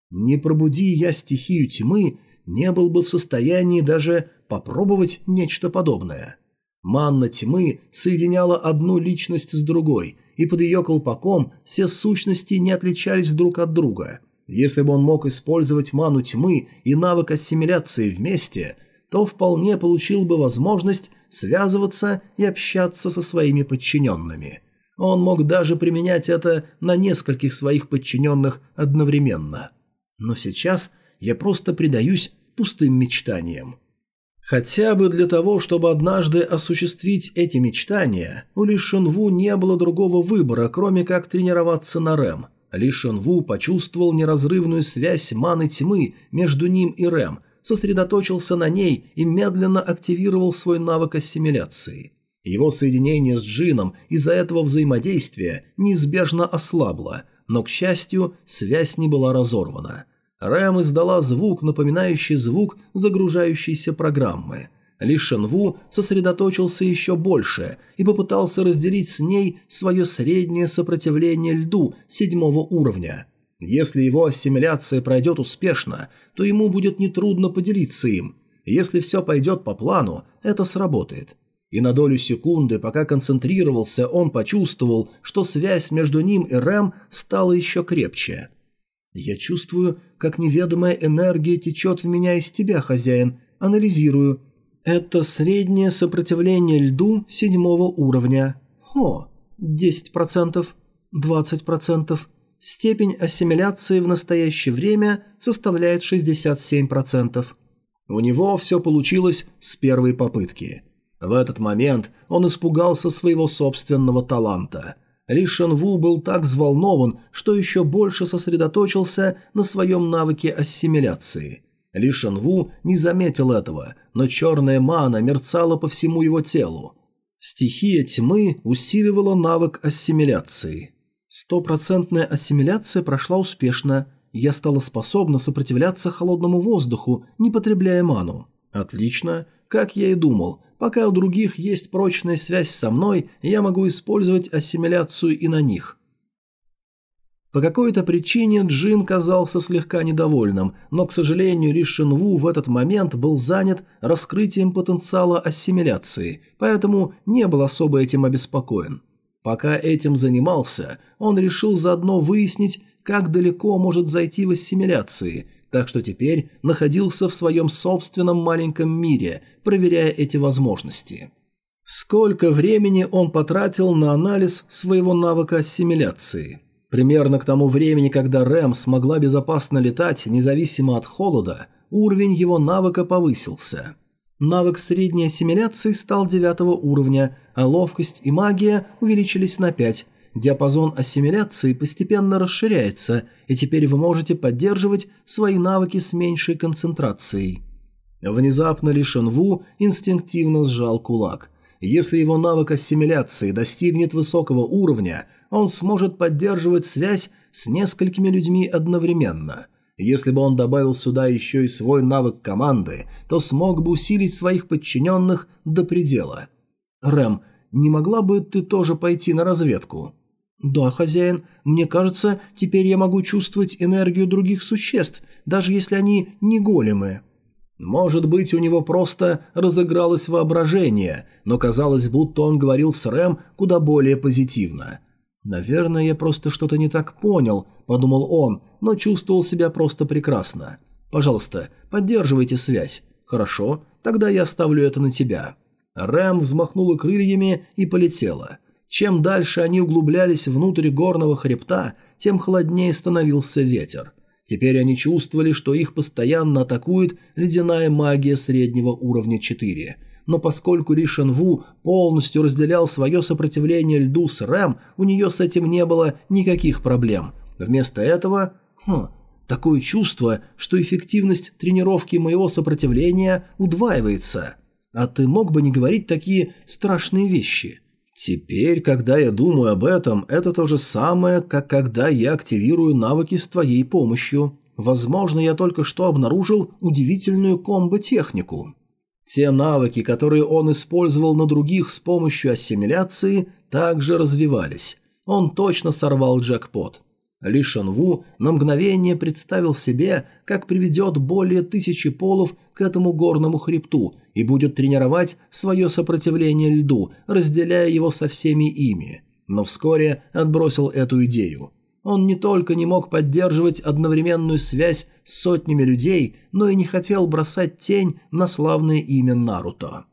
Не пробуди я стихию тьмы, не был бы в состоянии даже попробовать нечто подобное. Манна тьмы соединяла одну личность с другой, и под ее колпаком все сущности не отличались друг от друга. Если бы он мог использовать ману тьмы и навык ассимиляции вместе, то вполне получил бы возможность связываться и общаться со своими подчиненными. Он мог даже применять это на нескольких своих подчиненных одновременно. Но сейчас я просто предаюсь пустым мечтаниям. Хотя бы для того, чтобы однажды осуществить эти мечтания, у Ли Шенву не было другого выбора, кроме как тренироваться на Рэм. Ли Шенву почувствовал неразрывную связь маны тьмы между ним и Рэм, сосредоточился на ней и медленно активировал свой навык ассимиляции. Его соединение с Джином из-за этого взаимодействия неизбежно ослабло, но, к счастью, связь не была разорвана. Рэм издала звук, напоминающий звук загружающейся программы. Ли Шенву сосредоточился еще больше и попытался разделить с ней свое среднее сопротивление льду седьмого уровня. Если его ассимиляция пройдет успешно, то ему будет нетрудно поделиться им. Если все пойдет по плану, это сработает. И на долю секунды, пока концентрировался, он почувствовал, что связь между ним и Рэм стала еще крепче. «Я чувствую, как неведомая энергия течет в меня из тебя, хозяин. Анализирую. Это среднее сопротивление льду седьмого уровня. О, 10%, 20%. Степень ассимиляции в настоящее время составляет 67%. У него все получилось с первой попытки. В этот момент он испугался своего собственного таланта. Ли Шенву был так взволнован, что еще больше сосредоточился на своем навыке ассимиляции. Ли Шенву не заметил этого, но черная мана мерцала по всему его телу. Стихия тьмы усиливала навык ассимиляции. Стопроцентная ассимиляция прошла успешно. Я стала способна сопротивляться холодному воздуху, не потребляя ману. Отлично. Как я и думал, пока у других есть прочная связь со мной, я могу использовать ассимиляцию и на них. По какой-то причине Джин казался слегка недовольным, но, к сожалению, Ли Шинву в этот момент был занят раскрытием потенциала ассимиляции, поэтому не был особо этим обеспокоен. Пока этим занимался, он решил заодно выяснить, как далеко может зайти в ассимиляции, так что теперь находился в своем собственном маленьком мире, проверяя эти возможности. Сколько времени он потратил на анализ своего навыка ассимиляции? Примерно к тому времени, когда Рэм смогла безопасно летать, независимо от холода, уровень его навыка повысился. Навык средней ассимиляции стал девятого уровня, а ловкость и магия увеличились на 5. Диапазон ассимиляции постепенно расширяется, и теперь вы можете поддерживать свои навыки с меньшей концентрацией. Внезапно Ли Шенву инстинктивно сжал кулак. Если его навык ассимиляции достигнет высокого уровня, он сможет поддерживать связь с несколькими людьми одновременно. Если бы он добавил сюда еще и свой навык команды, то смог бы усилить своих подчиненных до предела. «Рэм, не могла бы ты тоже пойти на разведку?» «Да, хозяин, мне кажется, теперь я могу чувствовать энергию других существ, даже если они не големы». Может быть, у него просто разыгралось воображение, но казалось, будто он говорил с Рэм куда более позитивно. «Наверное, я просто что-то не так понял», – подумал он, но чувствовал себя просто прекрасно. «Пожалуйста, поддерживайте связь. Хорошо, тогда я оставлю это на тебя». Рэм взмахнула крыльями и полетела. Чем дальше они углублялись внутрь горного хребта, тем холоднее становился ветер. Теперь они чувствовали, что их постоянно атакует ледяная магия среднего уровня 4. Но поскольку Ли Шенву полностью разделял свое сопротивление льду с Рэм, у нее с этим не было никаких проблем. Вместо этого... Хм, такое чувство, что эффективность тренировки моего сопротивления удваивается. А ты мог бы не говорить такие страшные вещи? Теперь, когда я думаю об этом, это то же самое, как когда я активирую навыки с твоей помощью. Возможно, я только что обнаружил удивительную комбо-технику. Те навыки, которые он использовал на других с помощью ассимиляции, также развивались. Он точно сорвал джекпот. Ли Шанву на мгновение представил себе, как приведет более тысячи полов к этому горному хребту и будет тренировать свое сопротивление льду, разделяя его со всеми ими. Но вскоре отбросил эту идею. Он не только не мог поддерживать одновременную связь с сотнями людей, но и не хотел бросать тень на славное имя Наруто.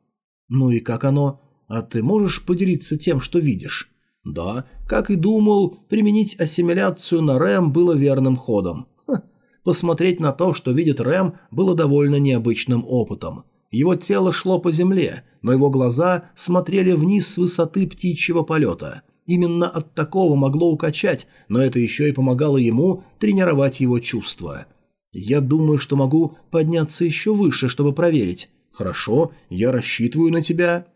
«Ну и как оно? А ты можешь поделиться тем, что видишь?» Да, как и думал, применить ассимиляцию на Рэм было верным ходом. Ха. Посмотреть на то, что видит Рэм, было довольно необычным опытом. Его тело шло по земле, но его глаза смотрели вниз с высоты птичьего полета. Именно от такого могло укачать, но это еще и помогало ему тренировать его чувства. «Я думаю, что могу подняться еще выше, чтобы проверить. Хорошо, я рассчитываю на тебя».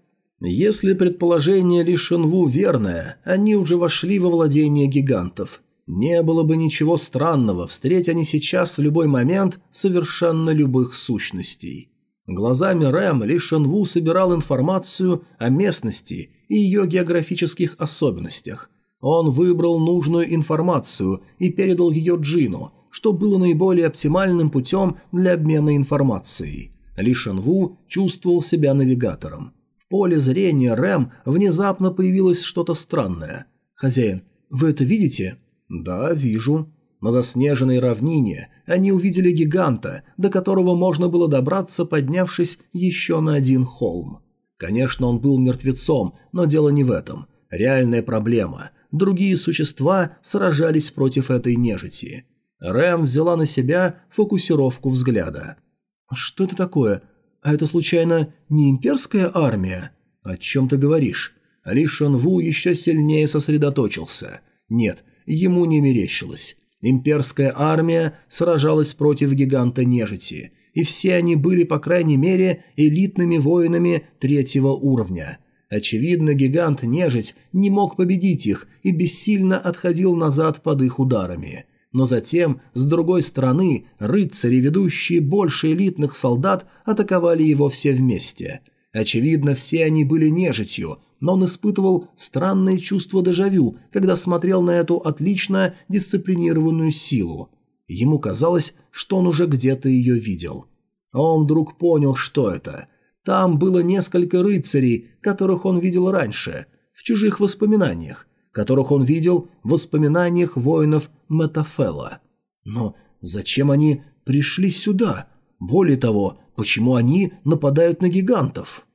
Если предположение Ли Шенву верное, они уже вошли во владение гигантов. Не было бы ничего странного, встреть они сейчас в любой момент совершенно любых сущностей. Глазами Рэм Ли Шенву собирал информацию о местности и ее географических особенностях. Он выбрал нужную информацию и передал ее Джину, что было наиболее оптимальным путем для обмена информацией. Ли Шенву чувствовал себя навигатором поле зрения Рэм внезапно появилось что-то странное. «Хозяин, вы это видите?» «Да, вижу». На заснеженной равнине они увидели гиганта, до которого можно было добраться, поднявшись еще на один холм. Конечно, он был мертвецом, но дело не в этом. Реальная проблема. Другие существа сражались против этой нежити. Рэм взяла на себя фокусировку взгляда. «Что это такое? «А это, случайно, не имперская армия?» «О чем ты говоришь?» Ли Шон Ву еще сильнее сосредоточился. Нет, ему не мерещилось. Имперская армия сражалась против гиганта нежити, и все они были, по крайней мере, элитными воинами третьего уровня. Очевидно, гигант-нежить не мог победить их и бессильно отходил назад под их ударами. Но затем, с другой стороны, рыцари, ведущие больше элитных солдат, атаковали его все вместе. Очевидно, все они были нежитью, но он испытывал странное чувство дежавю, когда смотрел на эту отлично дисциплинированную силу. Ему казалось, что он уже где-то ее видел. Он вдруг понял, что это. Там было несколько рыцарей, которых он видел раньше, в чужих воспоминаниях, которых он видел в воспоминаниях воинов Метафела. Но зачем они пришли сюда? Более того, почему они нападают на гигантов?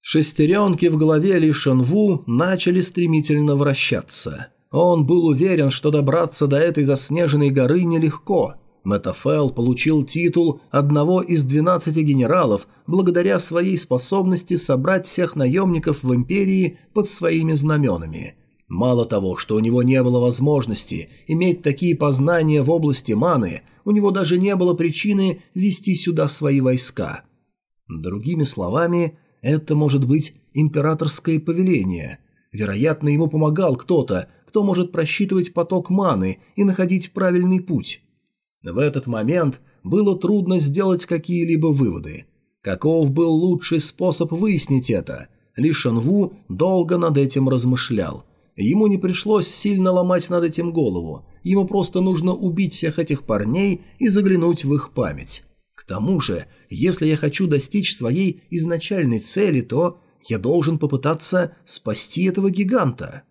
Шестеренки в голове Ли Шанву начали стремительно вращаться. Он был уверен, что добраться до этой заснеженной горы нелегко. Метафел получил титул одного из 12 генералов благодаря своей способности собрать всех наемников в империи под своими знаменами – Мало того, что у него не было возможности иметь такие познания в области маны, у него даже не было причины вести сюда свои войска. Другими словами, это может быть императорское повеление. Вероятно, ему помогал кто-то, кто может просчитывать поток маны и находить правильный путь. В этот момент было трудно сделать какие-либо выводы. Каков был лучший способ выяснить это? Ли Шанву долго над этим размышлял – Ему не пришлось сильно ломать над этим голову, ему просто нужно убить всех этих парней и заглянуть в их память. К тому же, если я хочу достичь своей изначальной цели, то я должен попытаться спасти этого гиганта.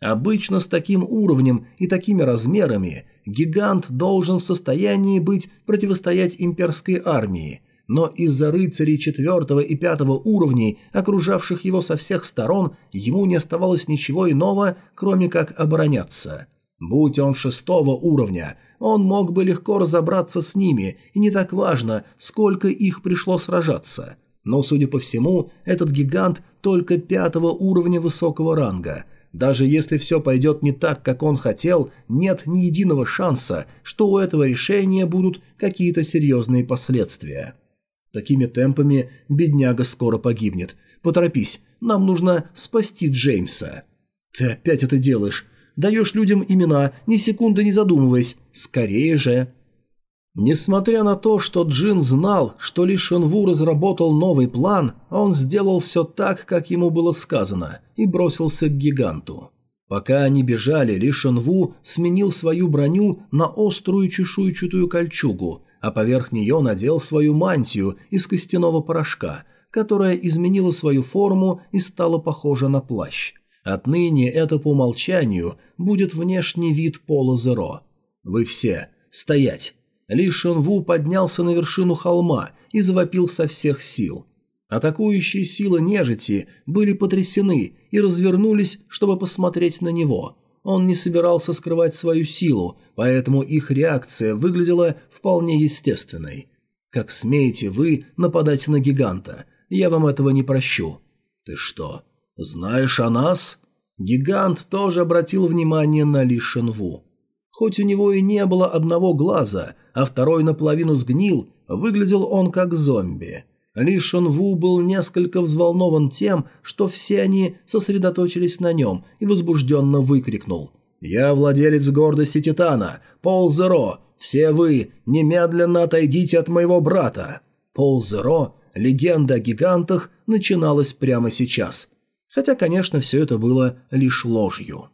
Обычно с таким уровнем и такими размерами гигант должен в состоянии быть противостоять имперской армии – но из-за рыцарей четвертого и пятого уровней, окружавших его со всех сторон, ему не оставалось ничего иного, кроме как обороняться. Будь он шестого уровня, он мог бы легко разобраться с ними, и не так важно, сколько их пришло сражаться. Но, судя по всему, этот гигант только пятого уровня высокого ранга. Даже если все пойдет не так, как он хотел, нет ни единого шанса, что у этого решения будут какие-то серьезные последствия. Такими темпами бедняга скоро погибнет. Поторопись, нам нужно спасти Джеймса. Ты опять это делаешь. Даешь людям имена, ни секунды не задумываясь. Скорее же. Несмотря на то, что Джин знал, что Ли Шенву разработал новый план, он сделал все так, как ему было сказано, и бросился к гиганту. Пока они бежали, Ли Шенву сменил свою броню на острую чешуйчатую кольчугу, а поверх нее надел свою мантию из костяного порошка, которая изменила свою форму и стала похожа на плащ. Отныне это по умолчанию будет внешний вид Пола Зеро. Вы все, стоять! Ли Шон Ву поднялся на вершину холма и завопил со всех сил. Атакующие силы нежити были потрясены и развернулись, чтобы посмотреть на него – он не собирался скрывать свою силу, поэтому их реакция выглядела вполне естественной. «Как смеете вы нападать на гиганта? Я вам этого не прощу». «Ты что, знаешь о нас?» Гигант тоже обратил внимание на Ли Шенву. Хоть у него и не было одного глаза, а второй наполовину сгнил, выглядел он как зомби. Ли Шенву был несколько взволнован тем, что все они сосредоточились на нем и возбужденно выкрикнул. «Я владелец гордости Титана, Пол Зеро, все вы немедленно отойдите от моего брата!» Пол Зеро, легенда о гигантах, начиналась прямо сейчас. Хотя, конечно, все это было лишь ложью.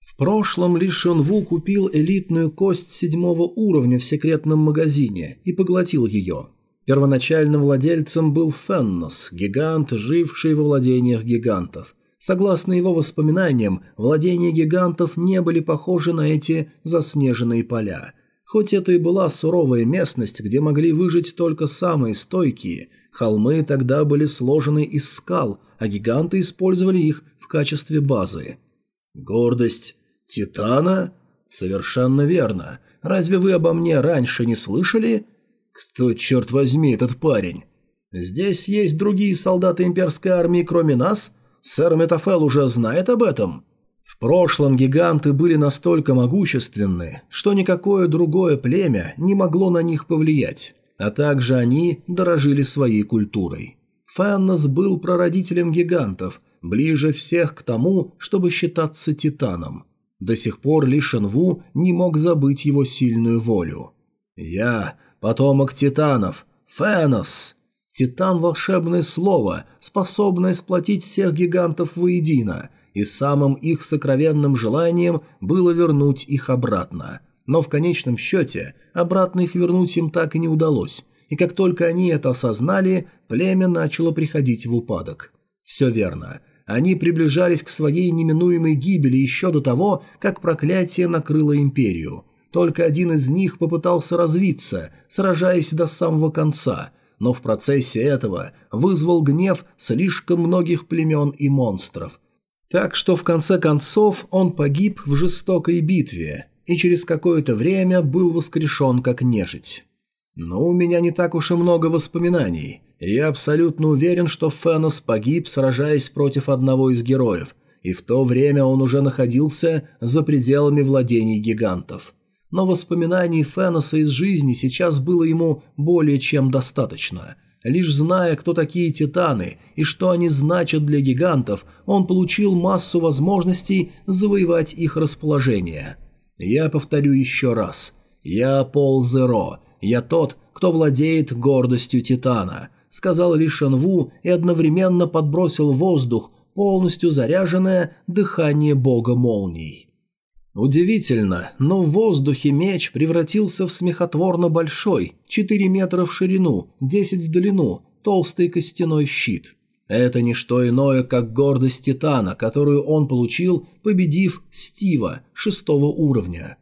В прошлом Ли Шенву купил элитную кость седьмого уровня в секретном магазине и поглотил ее. Первоначальным владельцем был Феннос, гигант, живший во владениях гигантов – Согласно его воспоминаниям, владения гигантов не были похожи на эти заснеженные поля. Хоть это и была суровая местность, где могли выжить только самые стойкие, холмы тогда были сложены из скал, а гиганты использовали их в качестве базы. Гордость Титана? Совершенно верно. Разве вы обо мне раньше не слышали? Кто, черт возьми, этот парень? Здесь есть другие солдаты имперской армии, кроме нас? Сэр Метафел уже знает об этом? В прошлом гиганты были настолько могущественны, что никакое другое племя не могло на них повлиять, а также они дорожили своей культурой. Фаннос был прародителем гигантов, ближе всех к тому, чтобы считаться титаном. До сих пор Ли Шенву не мог забыть его сильную волю. «Я – потомок титанов, Фэнос!» Титан – волшебное слово, способное сплотить всех гигантов воедино, и самым их сокровенным желанием было вернуть их обратно. Но в конечном счете обратно их вернуть им так и не удалось, и как только они это осознали, племя начало приходить в упадок. Все верно. Они приближались к своей неминуемой гибели еще до того, как проклятие накрыло империю. Только один из них попытался развиться, сражаясь до самого конца – но в процессе этого вызвал гнев слишком многих племен и монстров. Так что в конце концов он погиб в жестокой битве и через какое-то время был воскрешен как нежить. Но у меня не так уж и много воспоминаний. Я абсолютно уверен, что Фенос погиб, сражаясь против одного из героев, и в то время он уже находился за пределами владений гигантов но воспоминаний Феноса из жизни сейчас было ему более чем достаточно. Лишь зная, кто такие титаны и что они значат для гигантов, он получил массу возможностей завоевать их расположение. Я повторю еще раз. Я Пол Зеро. Я тот, кто владеет гордостью титана, сказал Ли Шенву и одновременно подбросил воздух полностью заряженное дыхание бога молний. Удивительно, но в воздухе меч превратился в смехотворно большой, 4 метра в ширину, 10 в длину, толстый костяной щит. Это не что иное, как гордость Титана, которую он получил, победив Стива, шестого уровня.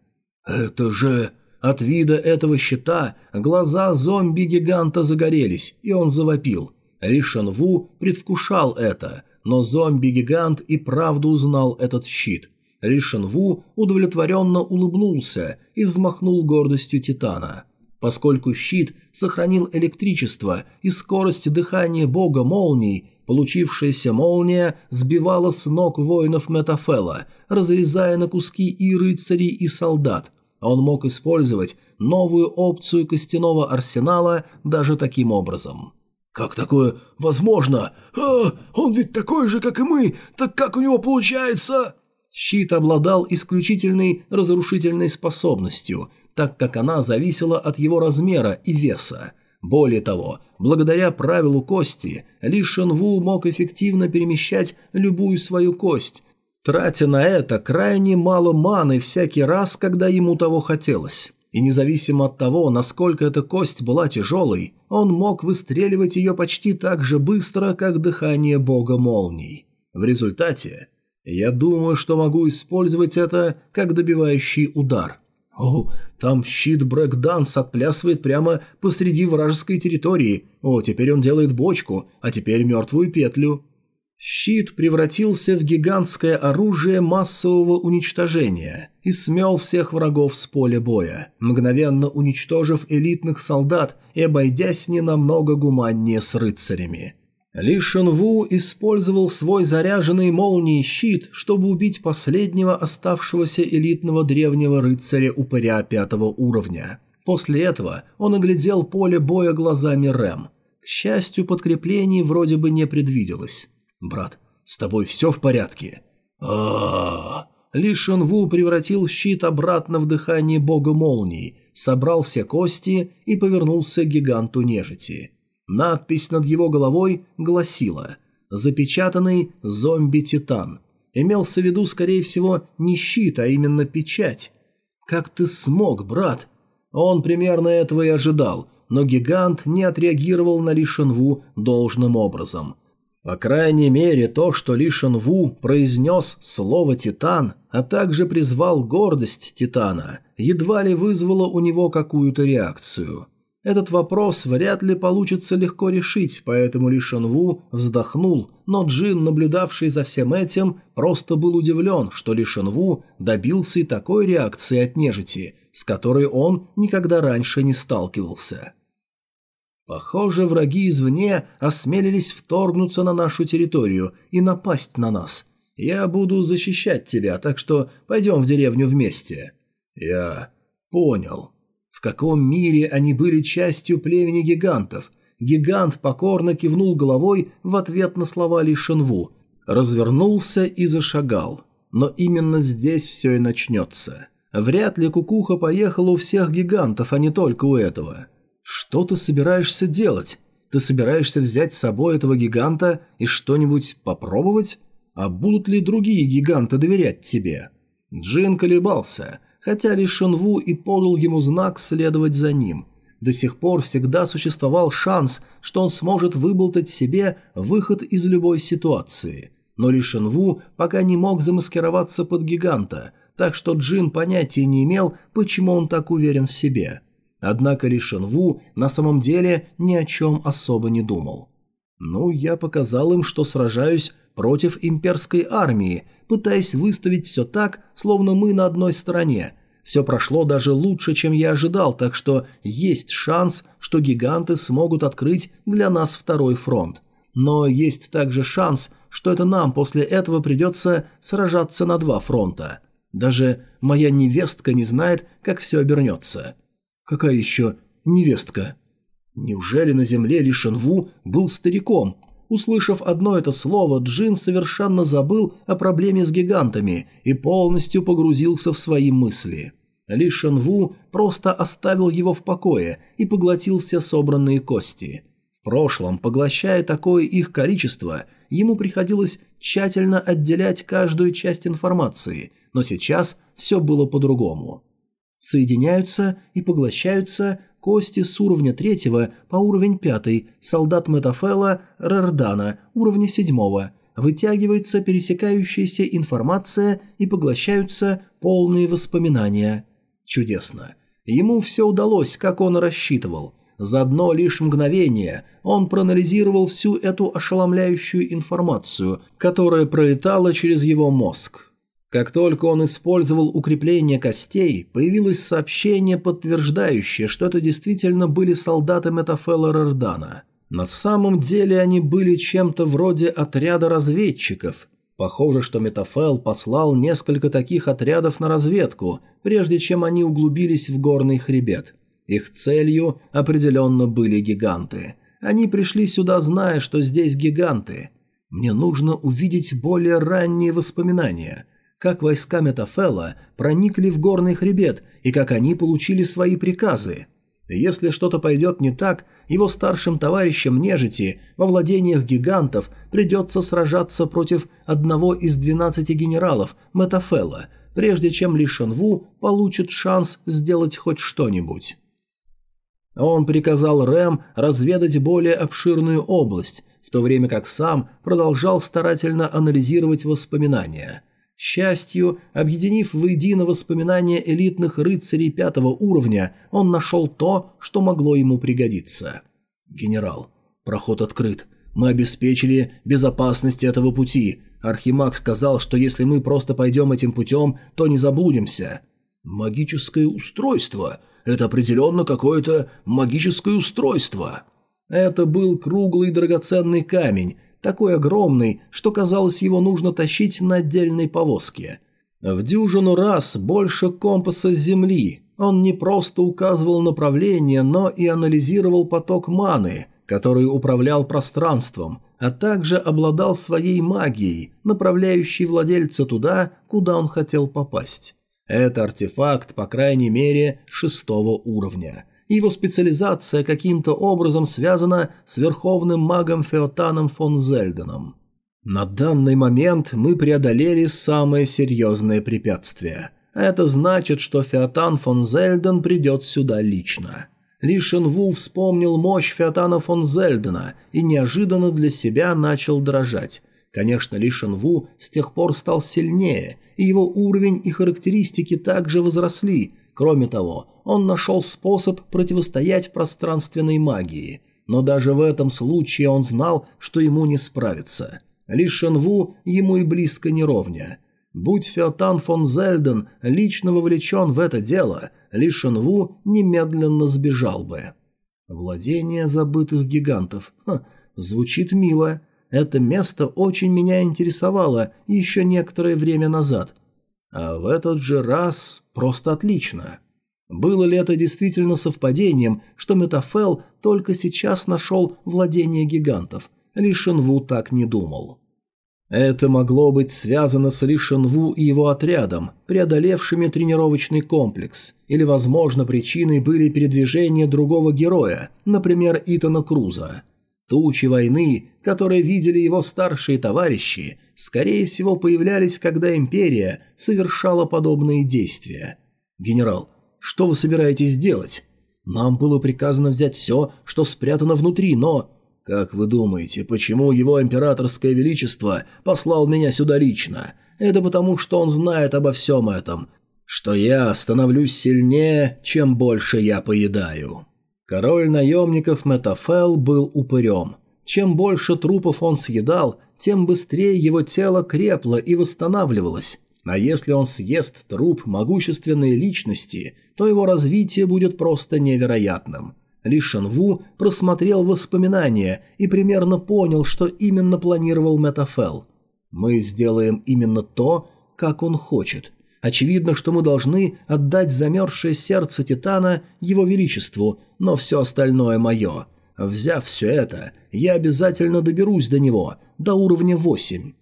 «Это же...» От вида этого щита глаза зомби-гиганта загорелись, и он завопил. Ли Ву предвкушал это, но зомби-гигант и правду узнал этот щит – Ли Ву удовлетворенно улыбнулся и взмахнул гордостью Титана. Поскольку щит сохранил электричество и скорость дыхания бога молний, получившаяся молния сбивала с ног воинов Метафела, разрезая на куски и рыцарей, и солдат. Он мог использовать новую опцию костяного арсенала даже таким образом. «Как такое возможно? А, он ведь такой же, как и мы! Так как у него получается?» Щит обладал исключительной разрушительной способностью, так как она зависела от его размера и веса. Более того, благодаря правилу кости, Ли Шенву мог эффективно перемещать любую свою кость, тратя на это крайне мало маны всякий раз, когда ему того хотелось. И независимо от того, насколько эта кость была тяжелой, он мог выстреливать ее почти так же быстро, как дыхание бога молний. В результате я думаю, что могу использовать это как добивающий удар. О, там щит Брэкданс отплясывает прямо посреди вражеской территории. О, теперь он делает бочку, а теперь мертвую петлю. Щит превратился в гигантское оружие массового уничтожения и смел всех врагов с поля боя, мгновенно уничтожив элитных солдат и обойдясь не намного гуманнее с рыцарями. Ли Шенву использовал свой заряженный молнией щит, чтобы убить последнего оставшегося элитного древнего рыцаря-упыря пятого уровня. После этого он оглядел поле боя глазами Рэм. К счастью, подкреплений вроде бы не предвиделось. «Брат, с тобой все в порядке?» а Ли Шенву превратил щит обратно в дыхание бога молний, собрал все кости и повернулся к гиганту нежити. Надпись над его головой гласила «Запечатанный зомби-титан». Имелся в виду, скорее всего, не щит, а именно печать. «Как ты смог, брат?» Он примерно этого и ожидал, но гигант не отреагировал на Ли Шенву должным образом. По крайней мере, то, что Ли Шенву произнес слово «титан», а также призвал гордость Титана, едва ли вызвало у него какую-то реакцию. Этот вопрос вряд ли получится легко решить, поэтому Ли Шенву вздохнул, но Джин, наблюдавший за всем этим, просто был удивлен, что Ли Шенву добился и такой реакции от нежити, с которой он никогда раньше не сталкивался. Похоже, враги извне осмелились вторгнуться на нашу территорию и напасть на нас. Я буду защищать тебя, так что пойдем в деревню вместе. Я понял. В каком мире они были частью племени гигантов? Гигант покорно кивнул головой в ответ на слова Ли Шенву, развернулся и зашагал. Но именно здесь все и начнется. Вряд ли кукуха поехала у всех гигантов, а не только у этого. Что ты собираешься делать? Ты собираешься взять с собой этого гиганта и что-нибудь попробовать? А будут ли другие гиганты доверять тебе? Джин колебался – хотя Ли Шенву и подал ему знак следовать за ним. До сих пор всегда существовал шанс, что он сможет выболтать себе выход из любой ситуации. Но Ли Шенву пока не мог замаскироваться под гиганта, так что Джин понятия не имел, почему он так уверен в себе. Однако Ли Шенву на самом деле ни о чем особо не думал. «Ну, я показал им, что сражаюсь против имперской армии, пытаясь выставить все так, словно мы на одной стороне. Все прошло даже лучше, чем я ожидал, так что есть шанс, что гиганты смогут открыть для нас второй фронт. Но есть также шанс, что это нам после этого придется сражаться на два фронта. Даже моя невестка не знает, как все обернется. Какая еще невестка? Неужели на земле Лишенву был стариком? Услышав одно это слово, Джин совершенно забыл о проблеме с гигантами и полностью погрузился в свои мысли. Ли Шенву просто оставил его в покое и поглотил все собранные кости. В прошлом, поглощая такое их количество, ему приходилось тщательно отделять каждую часть информации, но сейчас все было по-другому. Соединяются и поглощаются кости с уровня третьего по уровень пятый, солдат Метафела Рердана уровня седьмого. Вытягивается пересекающаяся информация и поглощаются полные воспоминания. Чудесно. Ему все удалось, как он рассчитывал. За одно лишь мгновение он проанализировал всю эту ошеломляющую информацию, которая пролетала через его мозг. Как только он использовал укрепление костей, появилось сообщение, подтверждающее, что это действительно были солдаты Метафела Рордана. На самом деле они были чем-то вроде отряда разведчиков. Похоже, что Метафел послал несколько таких отрядов на разведку, прежде чем они углубились в горный хребет. Их целью определенно были гиганты. Они пришли сюда, зная, что здесь гиганты. Мне нужно увидеть более ранние воспоминания – как войска Метафела проникли в горный хребет и как они получили свои приказы. Если что-то пойдет не так, его старшим товарищам нежити во владениях гигантов придется сражаться против одного из двенадцати генералов Метафела, прежде чем Ли Шенву получит шанс сделать хоть что-нибудь. Он приказал Рэм разведать более обширную область, в то время как сам продолжал старательно анализировать воспоминания – счастью, объединив воедино воспоминания элитных рыцарей пятого уровня, он нашел то, что могло ему пригодиться. «Генерал, проход открыт. Мы обеспечили безопасность этого пути. Архимаг сказал, что если мы просто пойдем этим путем, то не заблудимся». «Магическое устройство. Это определенно какое-то магическое устройство». Это был круглый драгоценный камень, такой огромный, что казалось его нужно тащить на отдельной повозке. В дюжину раз больше компаса Земли. Он не просто указывал направление, но и анализировал поток маны, который управлял пространством, а также обладал своей магией, направляющей владельца туда, куда он хотел попасть. Это артефакт, по крайней мере, шестого уровня. Его специализация каким-то образом связана с верховным магом Феотаном фон Зельденом. На данный момент мы преодолели самое серьезное препятствие. Это значит, что Феотан фон Зельден придет сюда лично. Ли Шенву вспомнил мощь Феотана фон Зельдена и неожиданно для себя начал дрожать. Конечно, Ли Шенву с тех пор стал сильнее, и его уровень и характеристики также возросли. Кроме того, он нашел способ противостоять пространственной магии. Но даже в этом случае он знал, что ему не справиться. Ли Шенву ему и близко не ровня. Будь Феотан фон Зельден лично вовлечен в это дело, Ли Шенву немедленно сбежал бы. Владение забытых гигантов. Ха, звучит мило. Это место очень меня интересовало еще некоторое время назад. А в этот же раз просто отлично. Было ли это действительно совпадением, что Метафел только сейчас нашел владение гигантов? Ли Шенву так не думал. Это могло быть связано с Ли Шенву и его отрядом, преодолевшими тренировочный комплекс, или, возможно, причиной были передвижения другого героя, например, Итана Круза. Тучи войны, которые видели его старшие товарищи, скорее всего появлялись, когда Империя совершала подобные действия. «Генерал, что вы собираетесь делать? Нам было приказано взять все, что спрятано внутри, но...» «Как вы думаете, почему его императорское величество послал меня сюда лично? Это потому, что он знает обо всем этом, что я становлюсь сильнее, чем больше я поедаю». Король наемников Метафел был упырем. Чем больше трупов он съедал, тем быстрее его тело крепло и восстанавливалось. А если он съест труп могущественной личности, то его развитие будет просто невероятным. Ли Шенву просмотрел воспоминания и примерно понял, что именно планировал Метафел. «Мы сделаем именно то, как он хочет», Очевидно, что мы должны отдать замерзшее сердце Титана его величеству, но все остальное мое. Взяв все это, я обязательно доберусь до него, до уровня 8.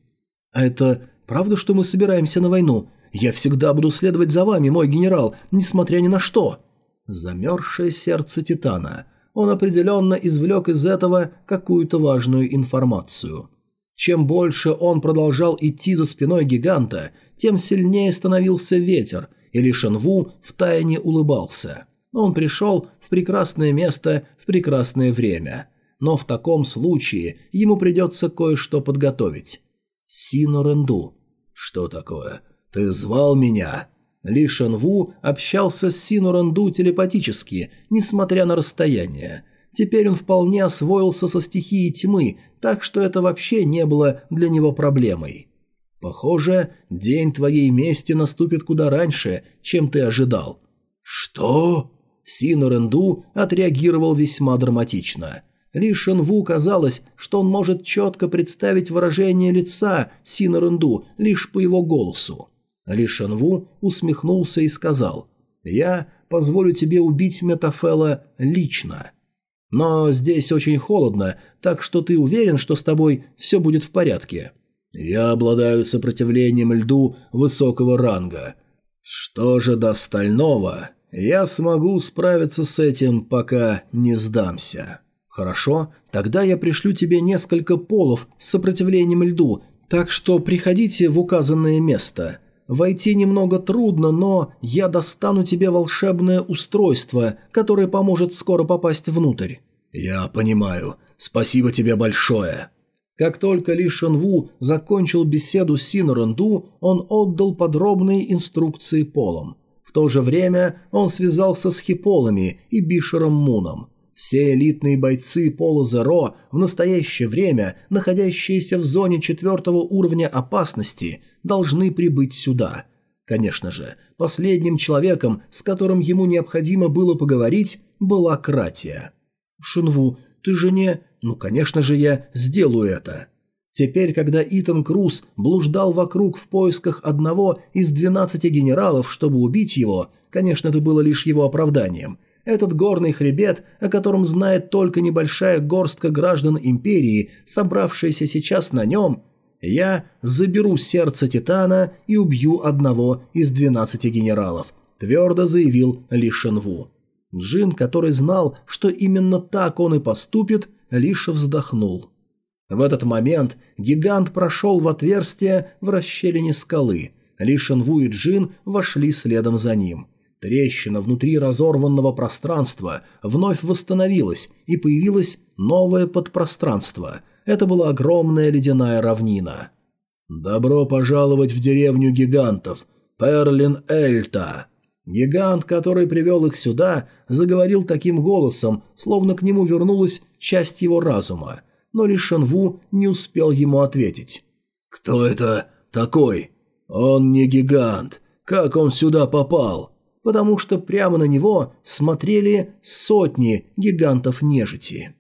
А это правда, что мы собираемся на войну? Я всегда буду следовать за вами, мой генерал, несмотря ни на что. Замерзшее сердце Титана. Он определенно извлек из этого какую-то важную информацию. Чем больше он продолжал идти за спиной гиганта, тем сильнее становился ветер, и Ли Шенву втайне улыбался. Он пришел в прекрасное место в прекрасное время. Но в таком случае ему придется кое-что подготовить. Сино Ренду. «Что такое? Ты звал меня?» Ли Шенву общался с Сино Ренду телепатически, несмотря на расстояние. Теперь он вполне освоился со стихией тьмы, так что это вообще не было для него проблемой. Похоже, день твоей мести наступит куда раньше, чем ты ожидал. Что? Сину Ренду отреагировал весьма драматично. Ли Шенву казалось, что он может четко представить выражение лица Сина Ренду лишь по его голосу. Ли Шенву усмехнулся и сказал, «Я позволю тебе убить Метафела лично. Но здесь очень холодно, так что ты уверен, что с тобой все будет в порядке?» Я обладаю сопротивлением льду высокого ранга. Что же до стального, я смогу справиться с этим, пока не сдамся. Хорошо, тогда я пришлю тебе несколько полов с сопротивлением льду, так что приходите в указанное место. Войти немного трудно, но я достану тебе волшебное устройство, которое поможет скоро попасть внутрь. Я понимаю. Спасибо тебе большое. Как только Ли Шенву закончил беседу с Синоренду, он отдал подробные инструкции Полом. В то же время он связался с Хиполами и Бишером Муном. Все элитные бойцы Пола Зеро в настоящее время, находящиеся в зоне четвертого уровня опасности, должны прибыть сюда. Конечно же, последним человеком, с которым ему необходимо было поговорить, была Кратия. «Шинву, ты же не... Ну, конечно же, я сделаю это. Теперь, когда Итан Круз блуждал вокруг в поисках одного из двенадцати генералов, чтобы убить его, конечно, это было лишь его оправданием, этот горный хребет, о котором знает только небольшая горстка граждан Империи, собравшаяся сейчас на нем, я заберу сердце Титана и убью одного из двенадцати генералов, твердо заявил Ли Шенву. Джин, который знал, что именно так он и поступит, лишь вздохнул. В этот момент гигант прошел в отверстие в расщелине скалы. Ли Шенву и Джин вошли следом за ним. Трещина внутри разорванного пространства вновь восстановилась, и появилось новое подпространство. Это была огромная ледяная равнина. «Добро пожаловать в деревню гигантов, Перлин-Эльта!» Гигант, который привел их сюда, заговорил таким голосом, словно к нему вернулась часть его разума, но Ли Шенву не успел ему ответить. «Кто это такой? Он не гигант. Как он сюда попал?» Потому что прямо на него смотрели сотни гигантов нежити.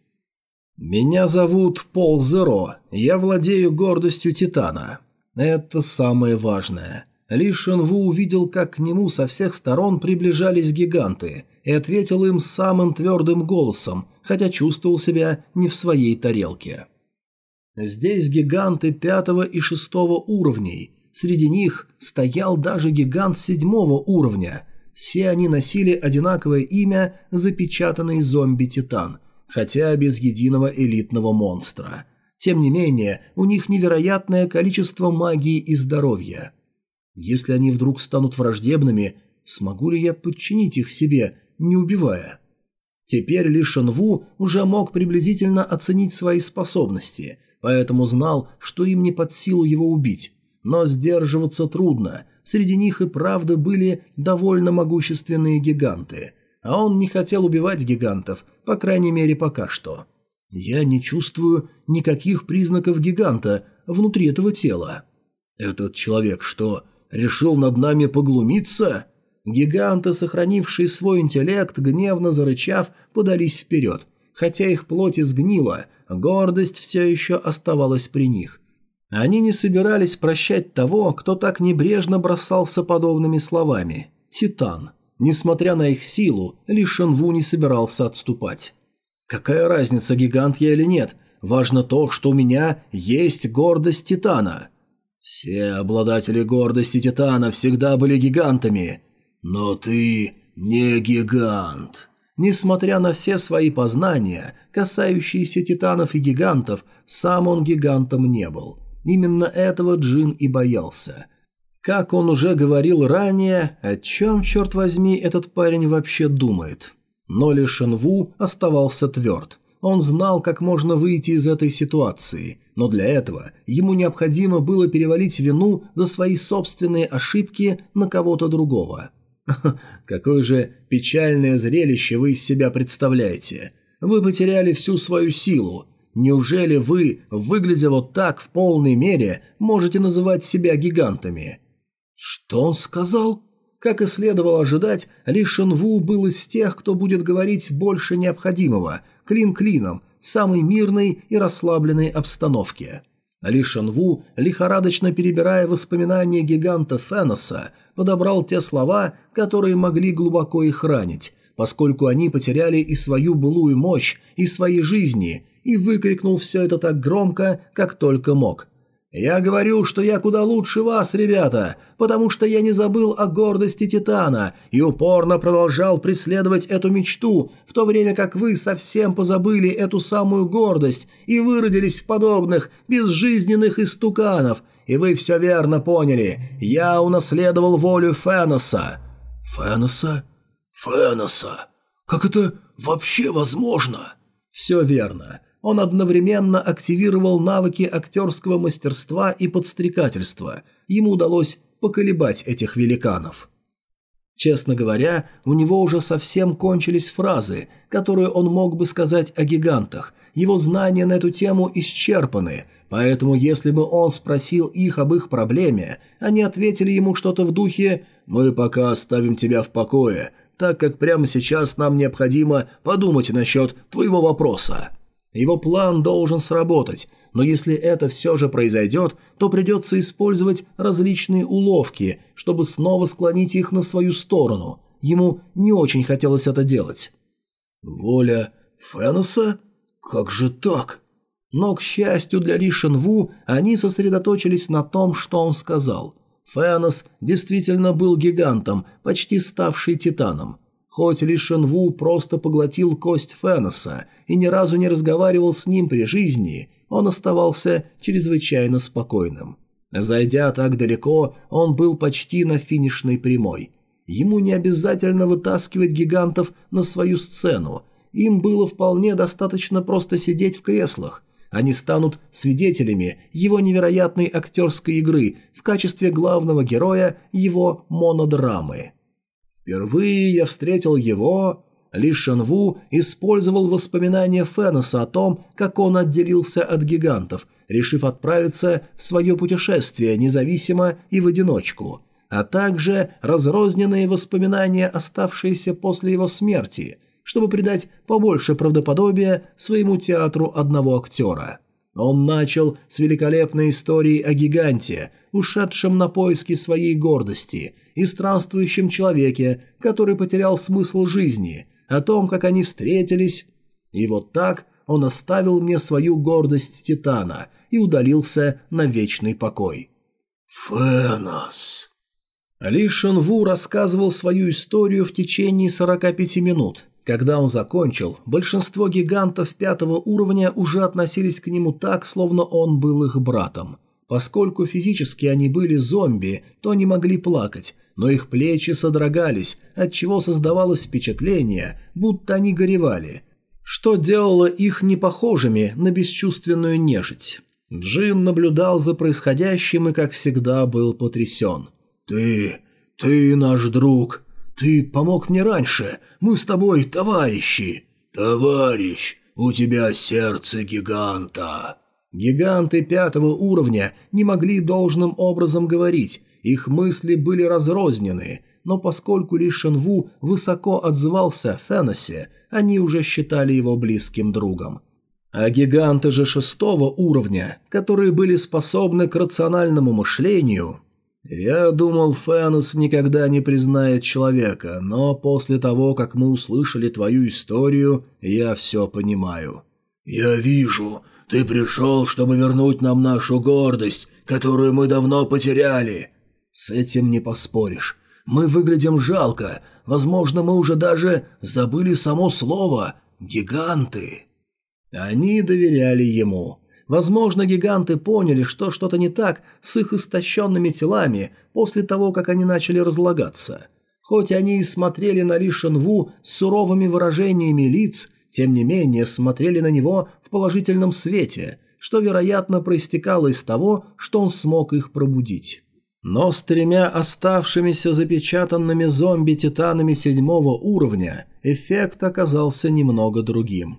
«Меня зовут Пол Зеро. Я владею гордостью Титана. Это самое важное. Ли Шенву увидел, как к нему со всех сторон приближались гиганты, и ответил им самым твердым голосом, хотя чувствовал себя не в своей тарелке. Здесь гиганты пятого и шестого уровней. Среди них стоял даже гигант седьмого уровня. Все они носили одинаковое имя «Запечатанный зомби-титан», хотя без единого элитного монстра. Тем не менее, у них невероятное количество магии и здоровья – если они вдруг станут враждебными, смогу ли я подчинить их себе, не убивая? Теперь Ли Шенву уже мог приблизительно оценить свои способности, поэтому знал, что им не под силу его убить. Но сдерживаться трудно, среди них и правда были довольно могущественные гиганты. А он не хотел убивать гигантов, по крайней мере пока что. Я не чувствую никаких признаков гиганта внутри этого тела. Этот человек что, решил над нами поглумиться?» Гиганты, сохранившие свой интеллект, гневно зарычав, подались вперед. Хотя их плоть изгнила, гордость все еще оставалась при них. Они не собирались прощать того, кто так небрежно бросался подобными словами. «Титан». Несмотря на их силу, Ли Шенву не собирался отступать. «Какая разница, гигант я или нет? Важно то, что у меня есть гордость Титана». Все обладатели гордости Титана всегда были гигантами. Но ты не гигант. Несмотря на все свои познания, касающиеся титанов и гигантов, сам он гигантом не был. Именно этого Джин и боялся. Как он уже говорил ранее, о чем, черт возьми, этот парень вообще думает? Но Ли Шенву оставался тверд. Он знал, как можно выйти из этой ситуации, но для этого ему необходимо было перевалить вину за свои собственные ошибки на кого-то другого. Какое же печальное зрелище вы из себя представляете. Вы потеряли всю свою силу. Неужели вы, выглядя вот так в полной мере, можете называть себя гигантами? Что он сказал? Как и следовало ожидать, Ли Шенву был из тех, кто будет говорить больше необходимого, клин клином, в самой мирной и расслабленной обстановке. Ли Шенву, лихорадочно перебирая воспоминания гиганта Феноса, подобрал те слова, которые могли глубоко их ранить, поскольку они потеряли и свою былую мощь, и свои жизни, и выкрикнул все это так громко, как только мог – «Я говорю, что я куда лучше вас, ребята, потому что я не забыл о гордости Титана и упорно продолжал преследовать эту мечту, в то время как вы совсем позабыли эту самую гордость и выродились в подобных безжизненных истуканов, и вы все верно поняли, я унаследовал волю Феноса». «Феноса? Феноса? Как это вообще возможно?» «Все верно». Он одновременно активировал навыки актерского мастерства и подстрекательства. Ему удалось поколебать этих великанов. Честно говоря, у него уже совсем кончились фразы, которые он мог бы сказать о гигантах. Его знания на эту тему исчерпаны, поэтому если бы он спросил их об их проблеме, они ответили ему что-то в духе «Мы пока оставим тебя в покое, так как прямо сейчас нам необходимо подумать насчет твоего вопроса». Его план должен сработать, но если это все же произойдет, то придется использовать различные уловки, чтобы снова склонить их на свою сторону. Ему не очень хотелось это делать. «Воля Феноса? Как же так?» Но, к счастью для Ли Шенву, они сосредоточились на том, что он сказал. Фенос действительно был гигантом, почти ставший титаном. Хоть Ли Шенву просто поглотил кость Феноса и ни разу не разговаривал с ним при жизни, он оставался чрезвычайно спокойным. Зайдя так далеко, он был почти на финишной прямой. Ему не обязательно вытаскивать гигантов на свою сцену, им было вполне достаточно просто сидеть в креслах, они станут свидетелями его невероятной актерской игры в качестве главного героя его монодрамы. Впервые я встретил его... Ли Шенву использовал воспоминания Феноса о том, как он отделился от гигантов, решив отправиться в свое путешествие независимо и в одиночку, а также разрозненные воспоминания, оставшиеся после его смерти – чтобы придать побольше правдоподобия своему театру одного актера. Он начал с великолепной истории о гиганте, ушедшем на поиски своей гордости, и странствующем человеке, который потерял смысл жизни, о том, как они встретились. И вот так он оставил мне свою гордость Титана и удалился на вечный покой. «Фенос!» Ли Шенву рассказывал свою историю в течение 45 минут, когда он закончил, большинство гигантов пятого уровня уже относились к нему так, словно он был их братом. Поскольку физически они были зомби, то не могли плакать, но их плечи содрогались, отчего создавалось впечатление, будто они горевали, что делало их непохожими на бесчувственную нежить. Джин наблюдал за происходящим и, как всегда, был потрясен. «Ты... ты наш друг», «Ты помог мне раньше. Мы с тобой товарищи». «Товарищ, у тебя сердце гиганта». Гиганты пятого уровня не могли должным образом говорить, их мысли были разрознены, но поскольку Ли Шенву высоко отзывался о Феносе, они уже считали его близким другом. А гиганты же шестого уровня, которые были способны к рациональному мышлению, «Я думал, Фэнос никогда не признает человека, но после того, как мы услышали твою историю, я все понимаю». «Я вижу, ты пришел, чтобы вернуть нам нашу гордость, которую мы давно потеряли». «С этим не поспоришь. Мы выглядим жалко. Возможно, мы уже даже забыли само слово «гиганты». Они доверяли ему. Возможно, гиганты поняли, что что-то не так с их истощенными телами после того, как они начали разлагаться. Хоть они и смотрели на Ли Шенву с суровыми выражениями лиц, тем не менее смотрели на него в положительном свете, что, вероятно, проистекало из того, что он смог их пробудить. Но с тремя оставшимися запечатанными зомби-титанами седьмого уровня эффект оказался немного другим.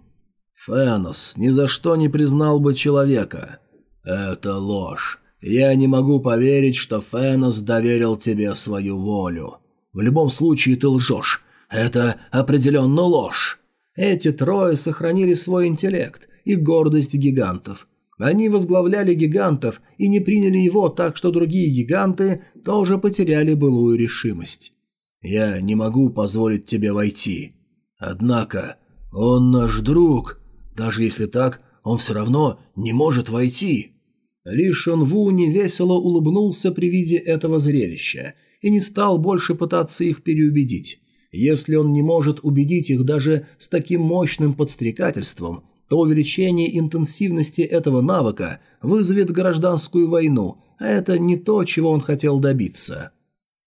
Фенос ни за что не признал бы человека. Это ложь. Я не могу поверить, что Фенос доверил тебе свою волю. В любом случае ты лжешь. Это определенно ложь. Эти трое сохранили свой интеллект и гордость гигантов. Они возглавляли гигантов и не приняли его так, что другие гиганты тоже потеряли былую решимость. Я не могу позволить тебе войти. Однако он наш друг, даже если так, он все равно не может войти». Ли Шонву невесело улыбнулся при виде этого зрелища и не стал больше пытаться их переубедить. Если он не может убедить их даже с таким мощным подстрекательством, то увеличение интенсивности этого навыка вызовет гражданскую войну, а это не то, чего он хотел добиться.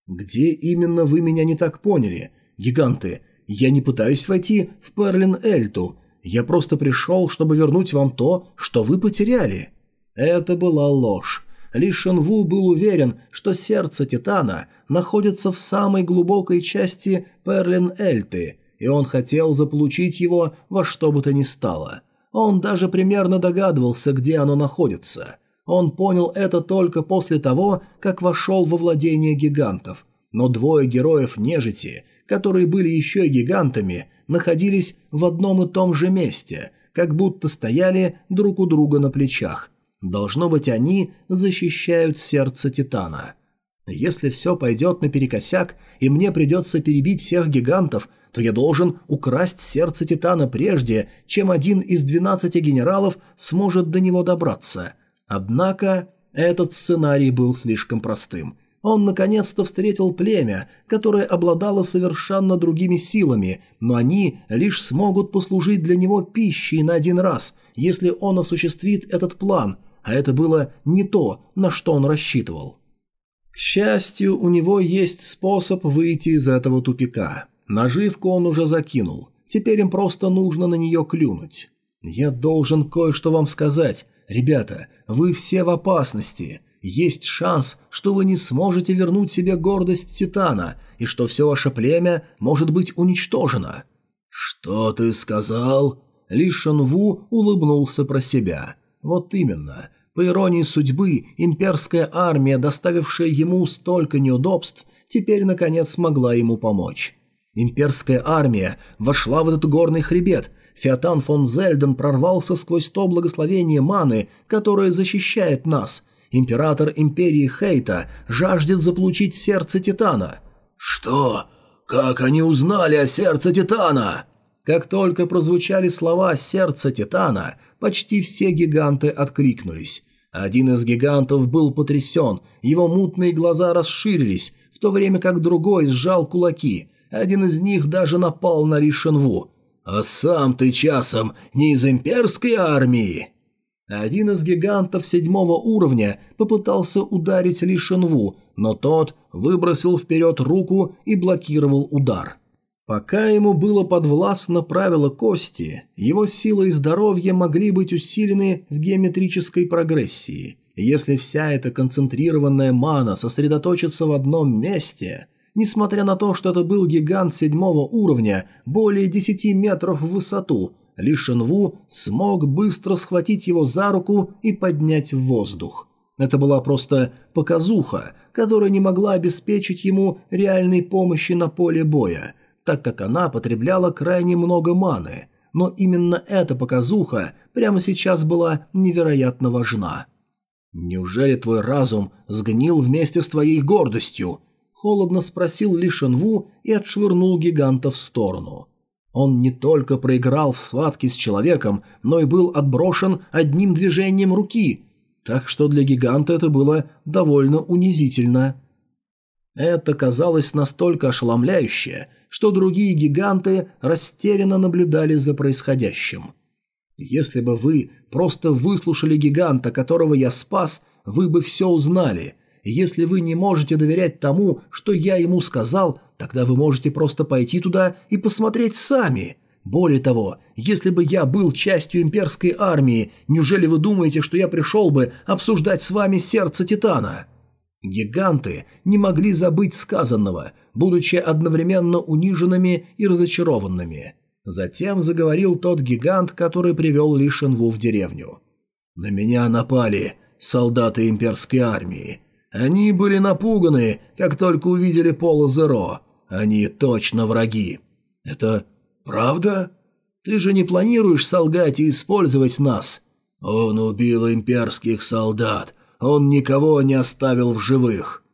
«Где именно вы меня не так поняли? Гиганты, я не пытаюсь войти в Перлин-Эльту, я просто пришел, чтобы вернуть вам то, что вы потеряли». Это была ложь. Ли Шенву был уверен, что сердце Титана находится в самой глубокой части Перлин-Эльты, и он хотел заполучить его во что бы то ни стало. Он даже примерно догадывался, где оно находится. Он понял это только после того, как вошел во владение гигантов. Но двое героев нежити, которые были еще и гигантами, находились в одном и том же месте, как будто стояли друг у друга на плечах. Должно быть, они защищают сердце Титана. Если все пойдет наперекосяк, и мне придется перебить всех гигантов, то я должен украсть сердце Титана прежде, чем один из двенадцати генералов сможет до него добраться. Однако этот сценарий был слишком простым. Он наконец-то встретил племя, которое обладало совершенно другими силами, но они лишь смогут послужить для него пищей на один раз, если он осуществит этот план, а это было не то, на что он рассчитывал. К счастью, у него есть способ выйти из этого тупика. Наживку он уже закинул, теперь им просто нужно на нее клюнуть. «Я должен кое-что вам сказать. Ребята, вы все в опасности. Есть шанс, что вы не сможете вернуть себе гордость Титана, и что все ваше племя может быть уничтожено». «Что ты сказал?» Ли Шанву улыбнулся про себя. «Вот именно. По иронии судьбы, имперская армия, доставившая ему столько неудобств, теперь наконец смогла ему помочь. Имперская армия вошла в этот горный хребет. Феотан фон Зельден прорвался сквозь то благословение маны, которое защищает нас, Император Империи Хейта жаждет заполучить сердце Титана». «Что? Как они узнали о сердце Титана?» Как только прозвучали слова «сердце Титана», почти все гиганты откликнулись. Один из гигантов был потрясен, его мутные глаза расширились, в то время как другой сжал кулаки. Один из них даже напал на Ришенву. «А сам ты часом не из имперской армии?» Один из гигантов седьмого уровня попытался ударить Ли но тот выбросил вперед руку и блокировал удар. Пока ему было подвластно правило кости, его сила и здоровье могли быть усилены в геометрической прогрессии. Если вся эта концентрированная мана сосредоточится в одном месте, несмотря на то, что это был гигант седьмого уровня, более 10 метров в высоту – ли Шенву смог быстро схватить его за руку и поднять в воздух. Это была просто показуха, которая не могла обеспечить ему реальной помощи на поле боя, так как она потребляла крайне много маны. Но именно эта показуха прямо сейчас была невероятно важна. «Неужели твой разум сгнил вместе с твоей гордостью?» – холодно спросил Ли Шенву и отшвырнул гиганта в сторону – он не только проиграл в схватке с человеком, но и был отброшен одним движением руки, так что для гиганта это было довольно унизительно. Это казалось настолько ошеломляюще, что другие гиганты растерянно наблюдали за происходящим. Если бы вы просто выслушали гиганта, которого я спас, вы бы все узнали – если вы не можете доверять тому, что я ему сказал, тогда вы можете просто пойти туда и посмотреть сами. Более того, если бы я был частью имперской армии, неужели вы думаете, что я пришел бы обсуждать с вами сердце Титана?» Гиганты не могли забыть сказанного, будучи одновременно униженными и разочарованными. Затем заговорил тот гигант, который привел Ли Шенву в деревню. «На меня напали солдаты имперской армии. Они были напуганы, как только увидели Пола Зеро. Они точно враги. Это правда? Ты же не планируешь солгать и использовать нас? Он убил имперских солдат. Он никого не оставил в живых.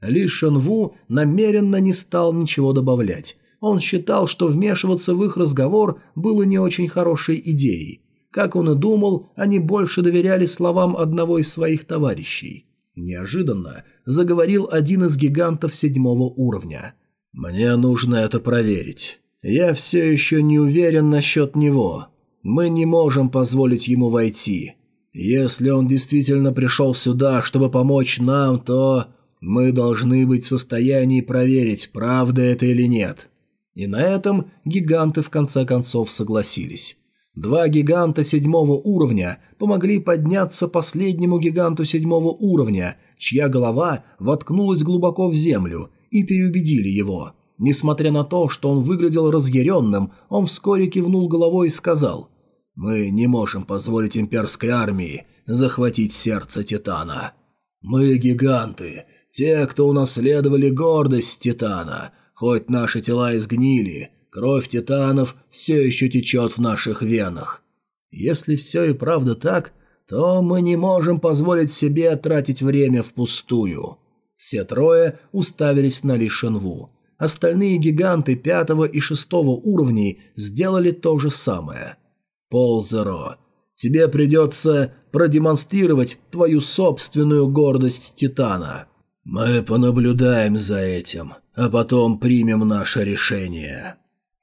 Ли Шенву намеренно не стал ничего добавлять. Он считал, что вмешиваться в их разговор было не очень хорошей идеей. Как он и думал, они больше доверяли словам одного из своих товарищей. Неожиданно заговорил один из гигантов седьмого уровня. «Мне нужно это проверить. Я все еще не уверен насчет него. Мы не можем позволить ему войти. Если он действительно пришел сюда, чтобы помочь нам, то мы должны быть в состоянии проверить, правда это или нет». И на этом гиганты в конце концов согласились. Два гиганта седьмого уровня помогли подняться последнему гиганту седьмого уровня, чья голова воткнулась глубоко в землю, и переубедили его. Несмотря на то, что он выглядел разъяренным, он вскоре кивнул головой и сказал «Мы не можем позволить имперской армии захватить сердце Титана. Мы гиганты, те, кто унаследовали гордость Титана, хоть наши тела изгнили, Кровь титанов все еще течет в наших венах. Если все и правда так, то мы не можем позволить себе тратить время впустую. Все трое уставились на Ли Шенву. Остальные гиганты пятого и шестого уровней сделали то же самое. Ползеро, тебе придется продемонстрировать твою собственную гордость Титана. Мы понаблюдаем за этим, а потом примем наше решение.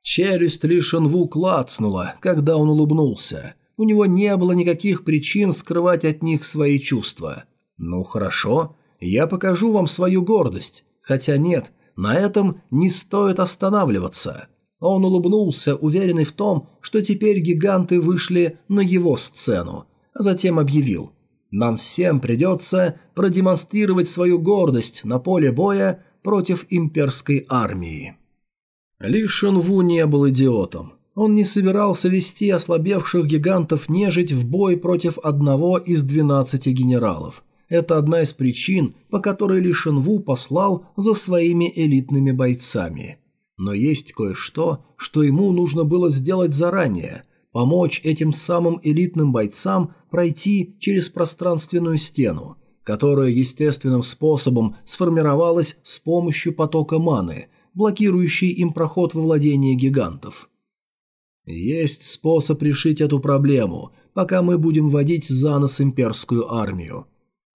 Челюсть Ли Шенву клацнула, когда он улыбнулся. У него не было никаких причин скрывать от них свои чувства. «Ну хорошо, я покажу вам свою гордость. Хотя нет, на этом не стоит останавливаться». Он улыбнулся, уверенный в том, что теперь гиганты вышли на его сцену, а затем объявил. «Нам всем придется продемонстрировать свою гордость на поле боя против имперской армии». Ли Шунву не был идиотом. Он не собирался вести ослабевших гигантов нежить в бой против одного из двенадцати генералов. Это одна из причин, по которой Ли Шенву послал за своими элитными бойцами. Но есть кое-что, что ему нужно было сделать заранее – помочь этим самым элитным бойцам пройти через пространственную стену, которая естественным способом сформировалась с помощью потока маны, блокирующей им проход во владение гигантов. Есть способ решить эту проблему, пока мы будем водить за нос имперскую армию.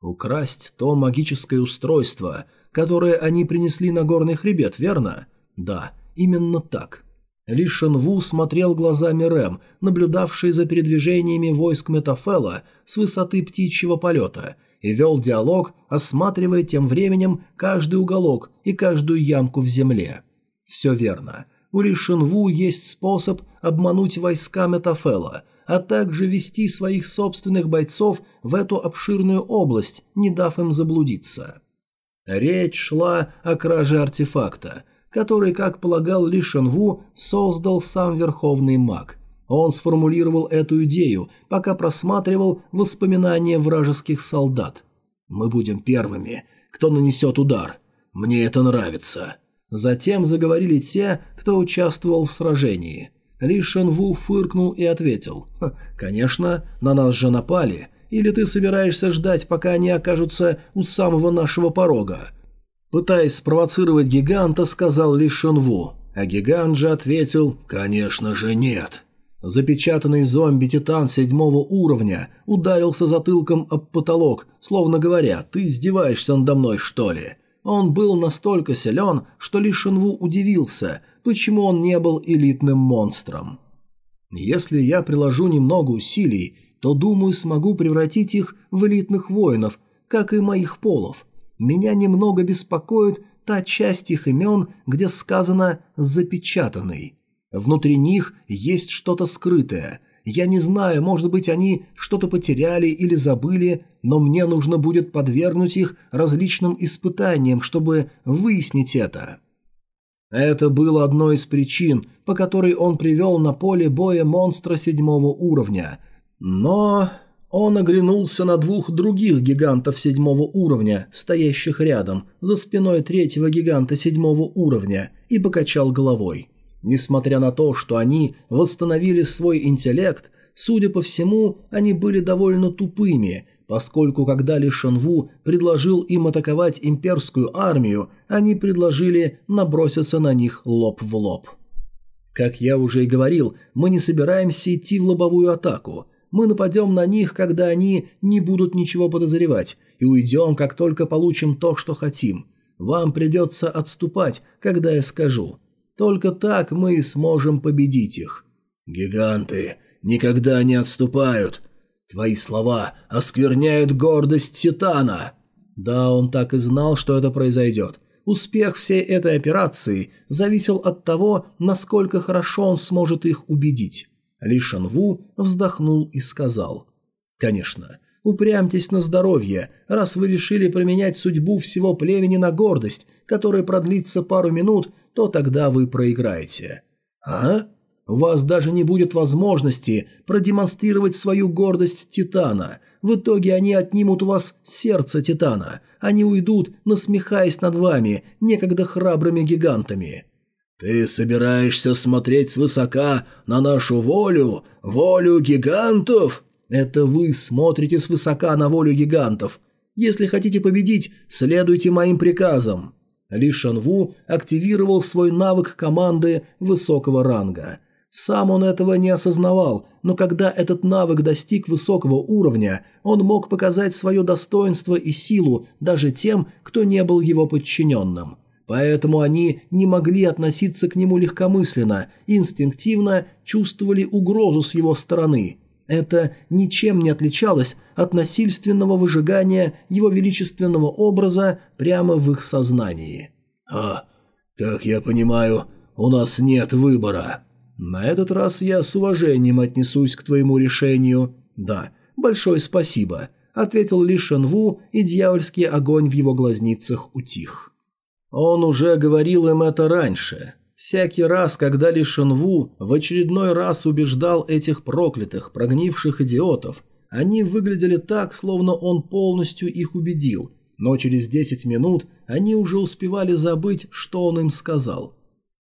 Украсть то магическое устройство, которое они принесли на горный хребет, верно? Да, именно так. Ли Шенву смотрел глазами Рэм, наблюдавший за передвижениями войск Метафела с высоты птичьего полета, и вел диалог, осматривая тем временем каждый уголок и каждую ямку в земле. Все верно. У Ли Шенву есть способ обмануть войска Метафела, а также вести своих собственных бойцов в эту обширную область, не дав им заблудиться. Речь шла о краже артефакта – который, как полагал Ли Шенву, создал сам Верховный Маг. Он сформулировал эту идею, пока просматривал воспоминания вражеских солдат. «Мы будем первыми, кто нанесет удар. Мне это нравится». Затем заговорили те, кто участвовал в сражении. Ли Шенву фыркнул и ответил. «Конечно, на нас же напали. Или ты собираешься ждать, пока они окажутся у самого нашего порога? Пытаясь спровоцировать гиганта, сказал Ли Шунву, а гигант же ответил «Конечно же нет». Запечатанный зомби-титан седьмого уровня ударился затылком об потолок, словно говоря «Ты издеваешься надо мной, что ли?». Он был настолько силен, что Ли Шинву удивился, почему он не был элитным монстром. «Если я приложу немного усилий, то, думаю, смогу превратить их в элитных воинов, как и моих полов. Меня немного беспокоит та часть их имен, где сказано «запечатанный». Внутри них есть что-то скрытое. Я не знаю, может быть, они что-то потеряли или забыли, но мне нужно будет подвергнуть их различным испытаниям, чтобы выяснить это. Это было одной из причин, по которой он привел на поле боя монстра седьмого уровня. Но он оглянулся на двух других гигантов седьмого уровня, стоящих рядом, за спиной третьего гиганта седьмого уровня, и покачал головой. Несмотря на то, что они восстановили свой интеллект, судя по всему, они были довольно тупыми, поскольку когда Ли Шенву предложил им атаковать имперскую армию, они предложили наброситься на них лоб в лоб. Как я уже и говорил, мы не собираемся идти в лобовую атаку – мы нападем на них, когда они не будут ничего подозревать, и уйдем, как только получим то, что хотим. Вам придется отступать, когда я скажу. Только так мы и сможем победить их». «Гиганты никогда не отступают. Твои слова оскверняют гордость Титана». Да, он так и знал, что это произойдет. Успех всей этой операции зависел от того, насколько хорошо он сможет их убедить. Ли Шанву вздохнул и сказал. «Конечно, упрямьтесь на здоровье, раз вы решили променять судьбу всего племени на гордость, которая продлится пару минут, то тогда вы проиграете». «А? У вас даже не будет возможности продемонстрировать свою гордость Титана. В итоге они отнимут у вас сердце Титана. Они уйдут, насмехаясь над вами, некогда храбрыми гигантами». «Ты собираешься смотреть свысока на нашу волю, волю гигантов?» «Это вы смотрите свысока на волю гигантов. Если хотите победить, следуйте моим приказам». Ли Шанву активировал свой навык команды высокого ранга. Сам он этого не осознавал, но когда этот навык достиг высокого уровня, он мог показать свое достоинство и силу даже тем, кто не был его подчиненным. Поэтому они не могли относиться к нему легкомысленно инстинктивно чувствовали угрозу с его стороны. Это ничем не отличалось от насильственного выжигания его величественного образа прямо в их сознании. «А, как я понимаю, у нас нет выбора». «На этот раз я с уважением отнесусь к твоему решению». «Да, большое спасибо», — ответил Ли Шенву, и дьявольский огонь в его глазницах утих. Он уже говорил им это раньше. Всякий раз, когда Ли Шенву в очередной раз убеждал этих проклятых, прогнивших идиотов, они выглядели так, словно он полностью их убедил, но через 10 минут они уже успевали забыть, что он им сказал.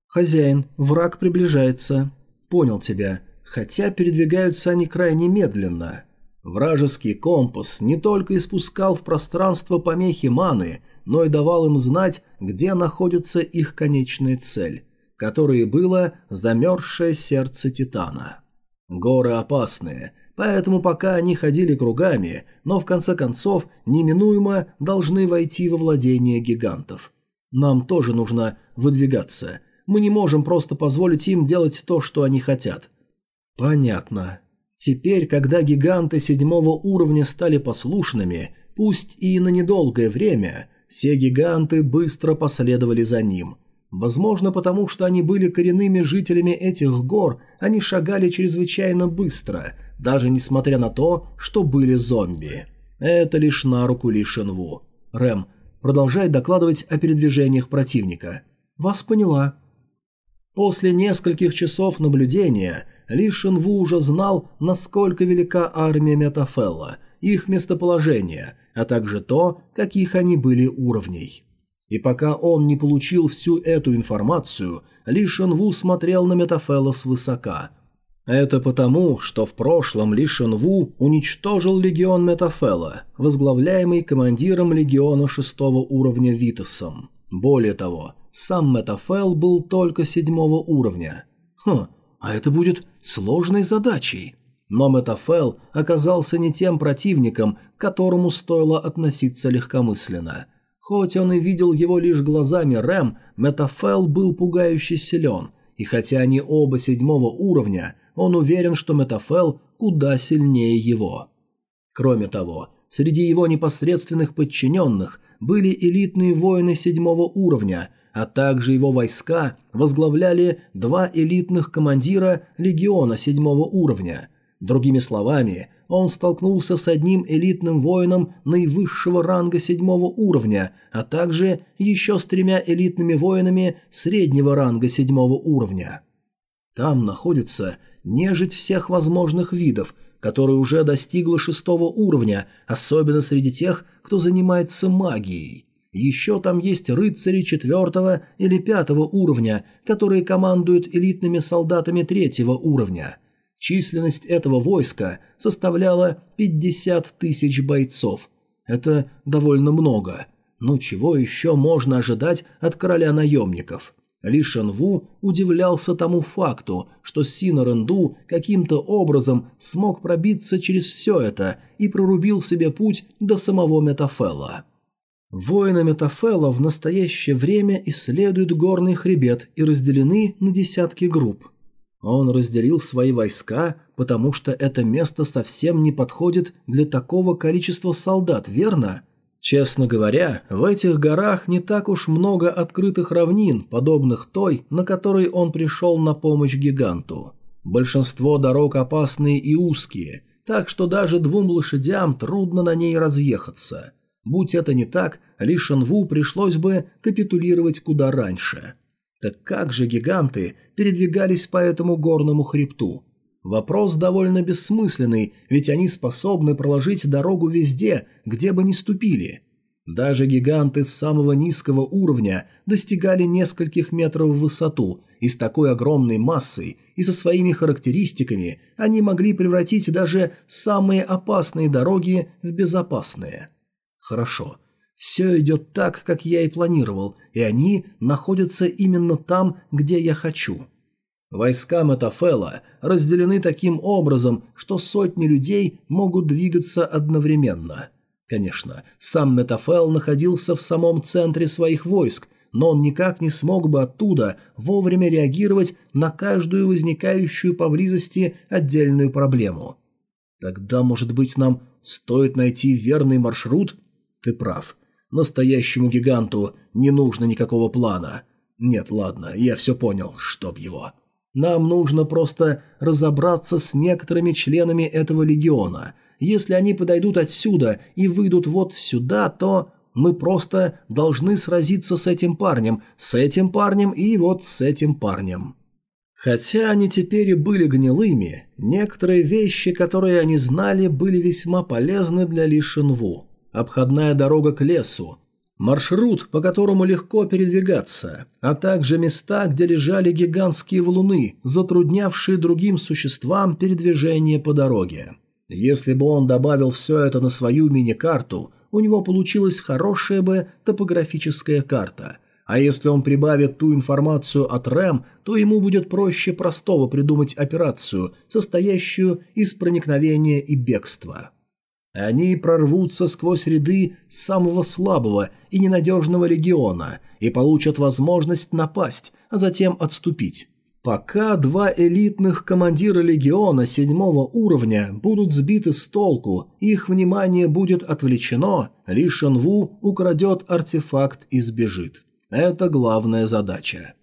«Хозяин, враг приближается». «Понял тебя, хотя передвигаются они крайне медленно». Вражеский компас не только испускал в пространство помехи маны, но и давал им знать, где находится их конечная цель, которой было замерзшее сердце Титана. Горы опасные, поэтому пока они ходили кругами, но в конце концов неминуемо должны войти во владение гигантов. Нам тоже нужно выдвигаться. Мы не можем просто позволить им делать то, что они хотят. Понятно. Теперь, когда гиганты седьмого уровня стали послушными, пусть и на недолгое время, все гиганты быстро последовали за ним. Возможно, потому что они были коренными жителями этих гор, они шагали чрезвычайно быстро, даже несмотря на то, что были зомби. Это лишь на руку Ли Шенву. Рэм, продолжай докладывать о передвижениях противника. Вас поняла. После нескольких часов наблюдения Ли Шенву уже знал, насколько велика армия Метафелла, их местоположение – а также то, каких они были уровней. И пока он не получил всю эту информацию, Ли Шенву смотрел на Метафела свысока. Это потому, что в прошлом Ли Шенву уничтожил легион Метафела, возглавляемый командиром легиона шестого уровня Витасом. Более того, сам Метафел был только седьмого уровня. Хм, а это будет сложной задачей. Но Метафел оказался не тем противником, к которому стоило относиться легкомысленно. Хоть он и видел его лишь глазами Рэм, Метафел был пугающе силен, и хотя они оба седьмого уровня, он уверен, что Метафел куда сильнее его. Кроме того, среди его непосредственных подчиненных были элитные воины седьмого уровня, а также его войска возглавляли два элитных командира легиона седьмого уровня – Другими словами, он столкнулся с одним элитным воином наивысшего ранга седьмого уровня, а также еще с тремя элитными воинами среднего ранга седьмого уровня. Там находится нежить всех возможных видов, которая уже достигла шестого уровня, особенно среди тех, кто занимается магией. Еще там есть рыцари четвертого или пятого уровня, которые командуют элитными солдатами третьего уровня – Численность этого войска составляла 50 тысяч бойцов. Это довольно много. Но чего еще можно ожидать от короля наемников? Ли Шенву удивлялся тому факту, что Сина Ренду каким-то образом смог пробиться через все это и прорубил себе путь до самого Метафела. Воины Метафела в настоящее время исследуют горный хребет и разделены на десятки групп. Он разделил свои войска, потому что это место совсем не подходит для такого количества солдат, верно? Честно говоря, в этих горах не так уж много открытых равнин, подобных той, на которой он пришел на помощь гиганту. Большинство дорог опасные и узкие, так что даже двум лошадям трудно на ней разъехаться. Будь это не так, Ли Шенву пришлось бы капитулировать куда раньше. Так как же гиганты передвигались по этому горному хребту? Вопрос довольно бессмысленный, ведь они способны проложить дорогу везде, где бы ни ступили. Даже гиганты с самого низкого уровня достигали нескольких метров в высоту, и с такой огромной массой и со своими характеристиками они могли превратить даже самые опасные дороги в безопасные. Хорошо. Все идет так, как я и планировал, и они находятся именно там, где я хочу. Войска Метафела разделены таким образом, что сотни людей могут двигаться одновременно. Конечно, сам Метафел находился в самом центре своих войск, но он никак не смог бы оттуда вовремя реагировать на каждую возникающую поблизости отдельную проблему. Тогда, может быть, нам стоит найти верный маршрут? Ты прав. Настоящему гиганту не нужно никакого плана. Нет, ладно, я все понял, чтоб его. Нам нужно просто разобраться с некоторыми членами этого легиона. Если они подойдут отсюда и выйдут вот сюда, то мы просто должны сразиться с этим парнем, с этим парнем и вот с этим парнем. Хотя они теперь и были гнилыми, некоторые вещи, которые они знали, были весьма полезны для Ли Шинву. Обходная дорога к лесу, маршрут, по которому легко передвигаться, а также места, где лежали гигантские валуны, затруднявшие другим существам передвижение по дороге. Если бы он добавил все это на свою мини-карту, у него получилась хорошая бы топографическая карта. А если он прибавит ту информацию от РЭМ, то ему будет проще простого придумать операцию, состоящую из проникновения и бегства. Они прорвутся сквозь ряды самого слабого и ненадежного легиона и получат возможность напасть, а затем отступить. Пока два элитных командира легиона седьмого уровня будут сбиты с толку, их внимание будет отвлечено, Ли Шенву украдет артефакт и сбежит. Это главная задача.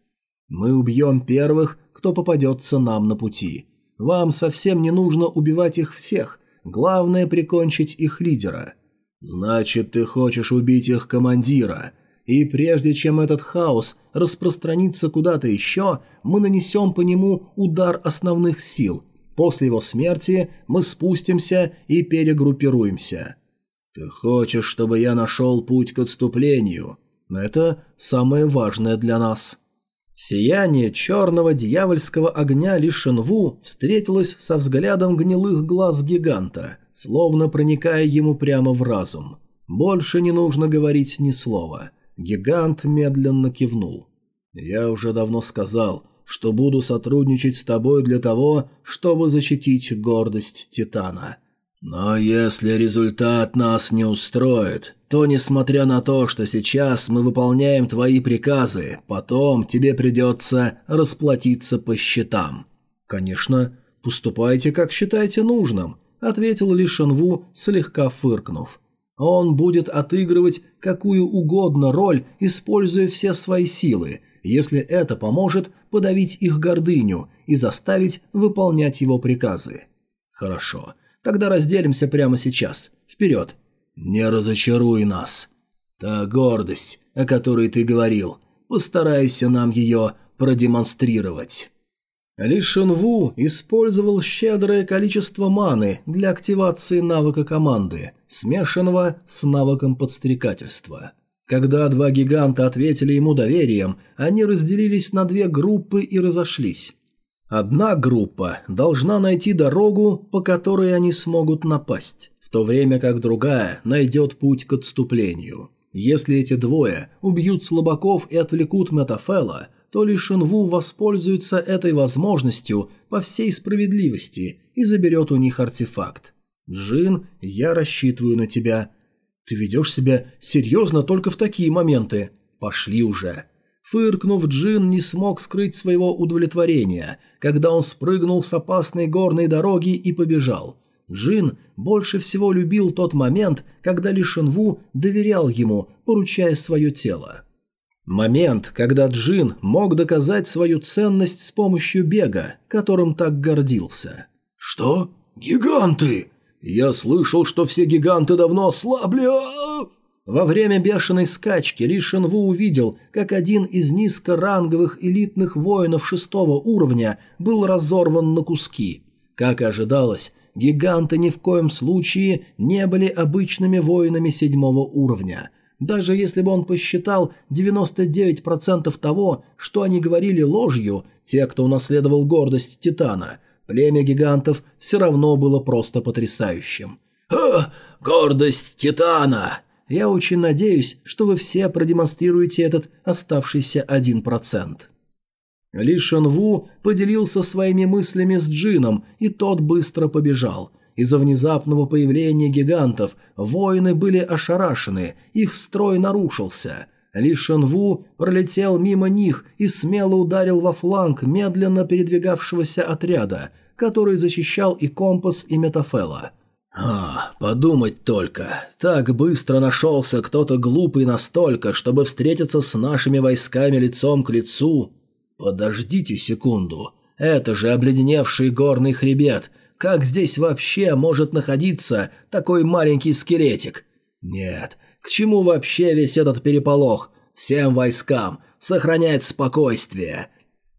Мы убьем первых, кто попадется нам на пути. Вам совсем не нужно убивать их всех, Главное прикончить их лидера. Значит, ты хочешь убить их командира. И прежде чем этот хаос распространится куда-то еще, мы нанесем по нему удар основных сил. После его смерти мы спустимся и перегруппируемся. Ты хочешь, чтобы я нашел путь к отступлению? Это самое важное для нас. Сияние черного дьявольского огня Лишенву встретилось со взглядом гнилых глаз гиганта, словно проникая ему прямо в разум. Больше не нужно говорить ни слова. Гигант медленно кивнул. «Я уже давно сказал, что буду сотрудничать с тобой для того, чтобы защитить гордость Титана. Но если результат нас не устроит, то, несмотря на то, что сейчас мы выполняем твои приказы, потом тебе придется расплатиться по счетам». «Конечно, поступайте, как считаете нужным», – ответил Ли Шенву, слегка фыркнув. «Он будет отыгрывать какую угодно роль, используя все свои силы, если это поможет подавить их гордыню и заставить выполнять его приказы». «Хорошо, тогда разделимся прямо сейчас. Вперед!» «Не разочаруй нас. Та гордость, о которой ты говорил, постарайся нам ее продемонстрировать». Ли Шенву использовал щедрое количество маны для активации навыка команды, смешанного с навыком подстрекательства. Когда два гиганта ответили ему доверием, они разделились на две группы и разошлись. Одна группа должна найти дорогу, по которой они смогут напасть то время как другая найдет путь к отступлению. Если эти двое убьют слабаков и отвлекут Метафела, то лишь Шинву воспользуется этой возможностью по всей справедливости и заберет у них артефакт. Джин, я рассчитываю на тебя. Ты ведешь себя серьезно только в такие моменты. Пошли уже. Фыркнув, Джин не смог скрыть своего удовлетворения, когда он спрыгнул с опасной горной дороги и побежал. Джин больше всего любил тот момент, когда Ли Шинву доверял ему, поручая свое тело. Момент, когда Джин мог доказать свою ценность с помощью бега, которым так гордился. «Что? Гиганты? Я слышал, что все гиганты давно ослабли. Во время бешеной скачки Ли Шинву увидел, как один из низкоранговых элитных воинов шестого уровня был разорван на куски. Как и ожидалось, гиганты ни в коем случае не были обычными воинами седьмого уровня. Даже если бы он посчитал 99% того, что они говорили ложью, те, кто унаследовал гордость Титана, племя гигантов все равно было просто потрясающим. «Ха! Гордость Титана!» Я очень надеюсь, что вы все продемонстрируете этот оставшийся один процент. Ли Шенву поделился своими мыслями с Джином, и тот быстро побежал. Из-за внезапного появления гигантов воины были ошарашены, их строй нарушился. Ли Шенву пролетел мимо них и смело ударил во фланг медленно передвигавшегося отряда, который защищал и компас, и метафела. А, подумать только. Так быстро нашелся кто-то глупый настолько, чтобы встретиться с нашими войсками лицом к лицу. Подождите секунду. Это же обледеневший горный хребет. Как здесь вообще может находиться такой маленький скелетик? Нет, к чему вообще весь этот переполох? Всем войскам сохранять спокойствие.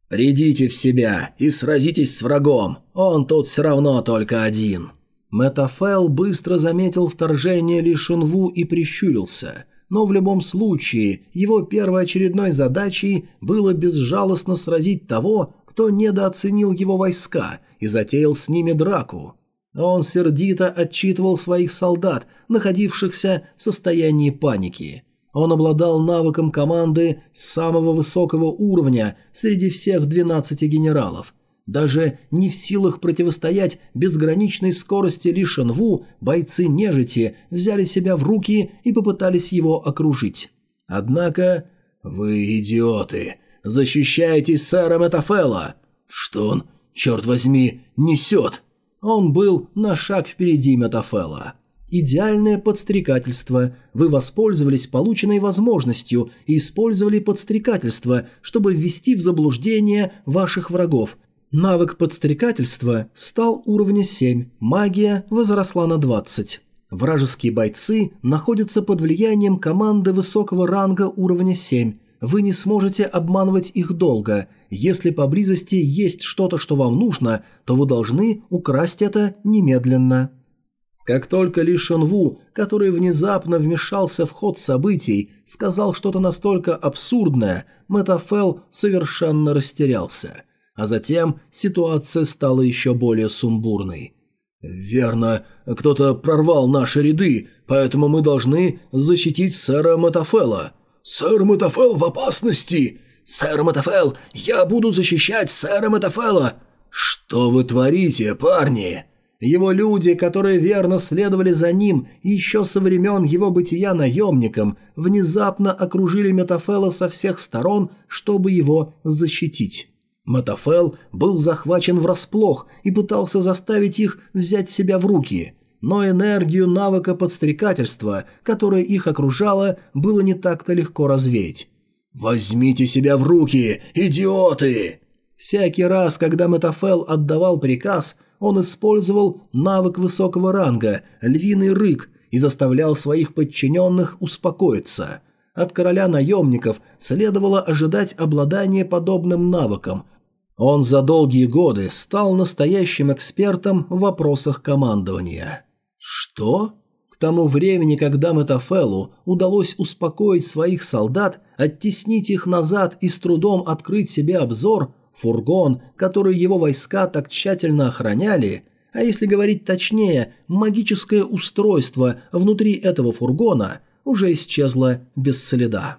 Придите в себя и сразитесь с врагом. Он тут все равно только один. Метафел быстро заметил вторжение Ли Шунву и прищурился, но в любом случае его первоочередной задачей было безжалостно сразить того, кто недооценил его войска и затеял с ними драку. Он сердито отчитывал своих солдат, находившихся в состоянии паники. Он обладал навыком команды самого высокого уровня среди всех 12 генералов – даже не в силах противостоять безграничной скорости Ли Шенву, бойцы нежити взяли себя в руки и попытались его окружить. Однако... «Вы идиоты! Защищаетесь сэра Метафела!» «Что он, черт возьми, несет?» Он был на шаг впереди Метафела. Идеальное подстрекательство. Вы воспользовались полученной возможностью и использовали подстрекательство, чтобы ввести в заблуждение ваших врагов – Навык подстрекательства стал уровня 7, магия возросла на 20. Вражеские бойцы находятся под влиянием команды высокого ранга уровня 7. Вы не сможете обманывать их долго. Если поблизости есть что-то, что вам нужно, то вы должны украсть это немедленно. Как только Ли Шенву, который внезапно вмешался в ход событий, сказал что-то настолько абсурдное, Метафел совершенно растерялся – а затем ситуация стала еще более сумбурной. «Верно, кто-то прорвал наши ряды, поэтому мы должны защитить сэра Матафела». «Сэр Матафел в опасности!» «Сэр Матафел, я буду защищать сэра Матафела!» «Что вы творите, парни?» Его люди, которые верно следовали за ним еще со времен его бытия наемником, внезапно окружили Метафела со всех сторон, чтобы его защитить. Матафел был захвачен врасплох и пытался заставить их взять себя в руки, но энергию навыка подстрекательства, которая их окружала, было не так-то легко развеять. «Возьмите себя в руки, идиоты!» Всякий раз, когда Метафел отдавал приказ, он использовал навык высокого ранга «Львиный рык» и заставлял своих подчиненных успокоиться – от короля наемников следовало ожидать обладания подобным навыком. Он за долгие годы стал настоящим экспертом в вопросах командования. Что? К тому времени, когда Метафелу удалось успокоить своих солдат, оттеснить их назад и с трудом открыть себе обзор, фургон, который его войска так тщательно охраняли, а если говорить точнее, магическое устройство внутри этого фургона – уже исчезла без следа.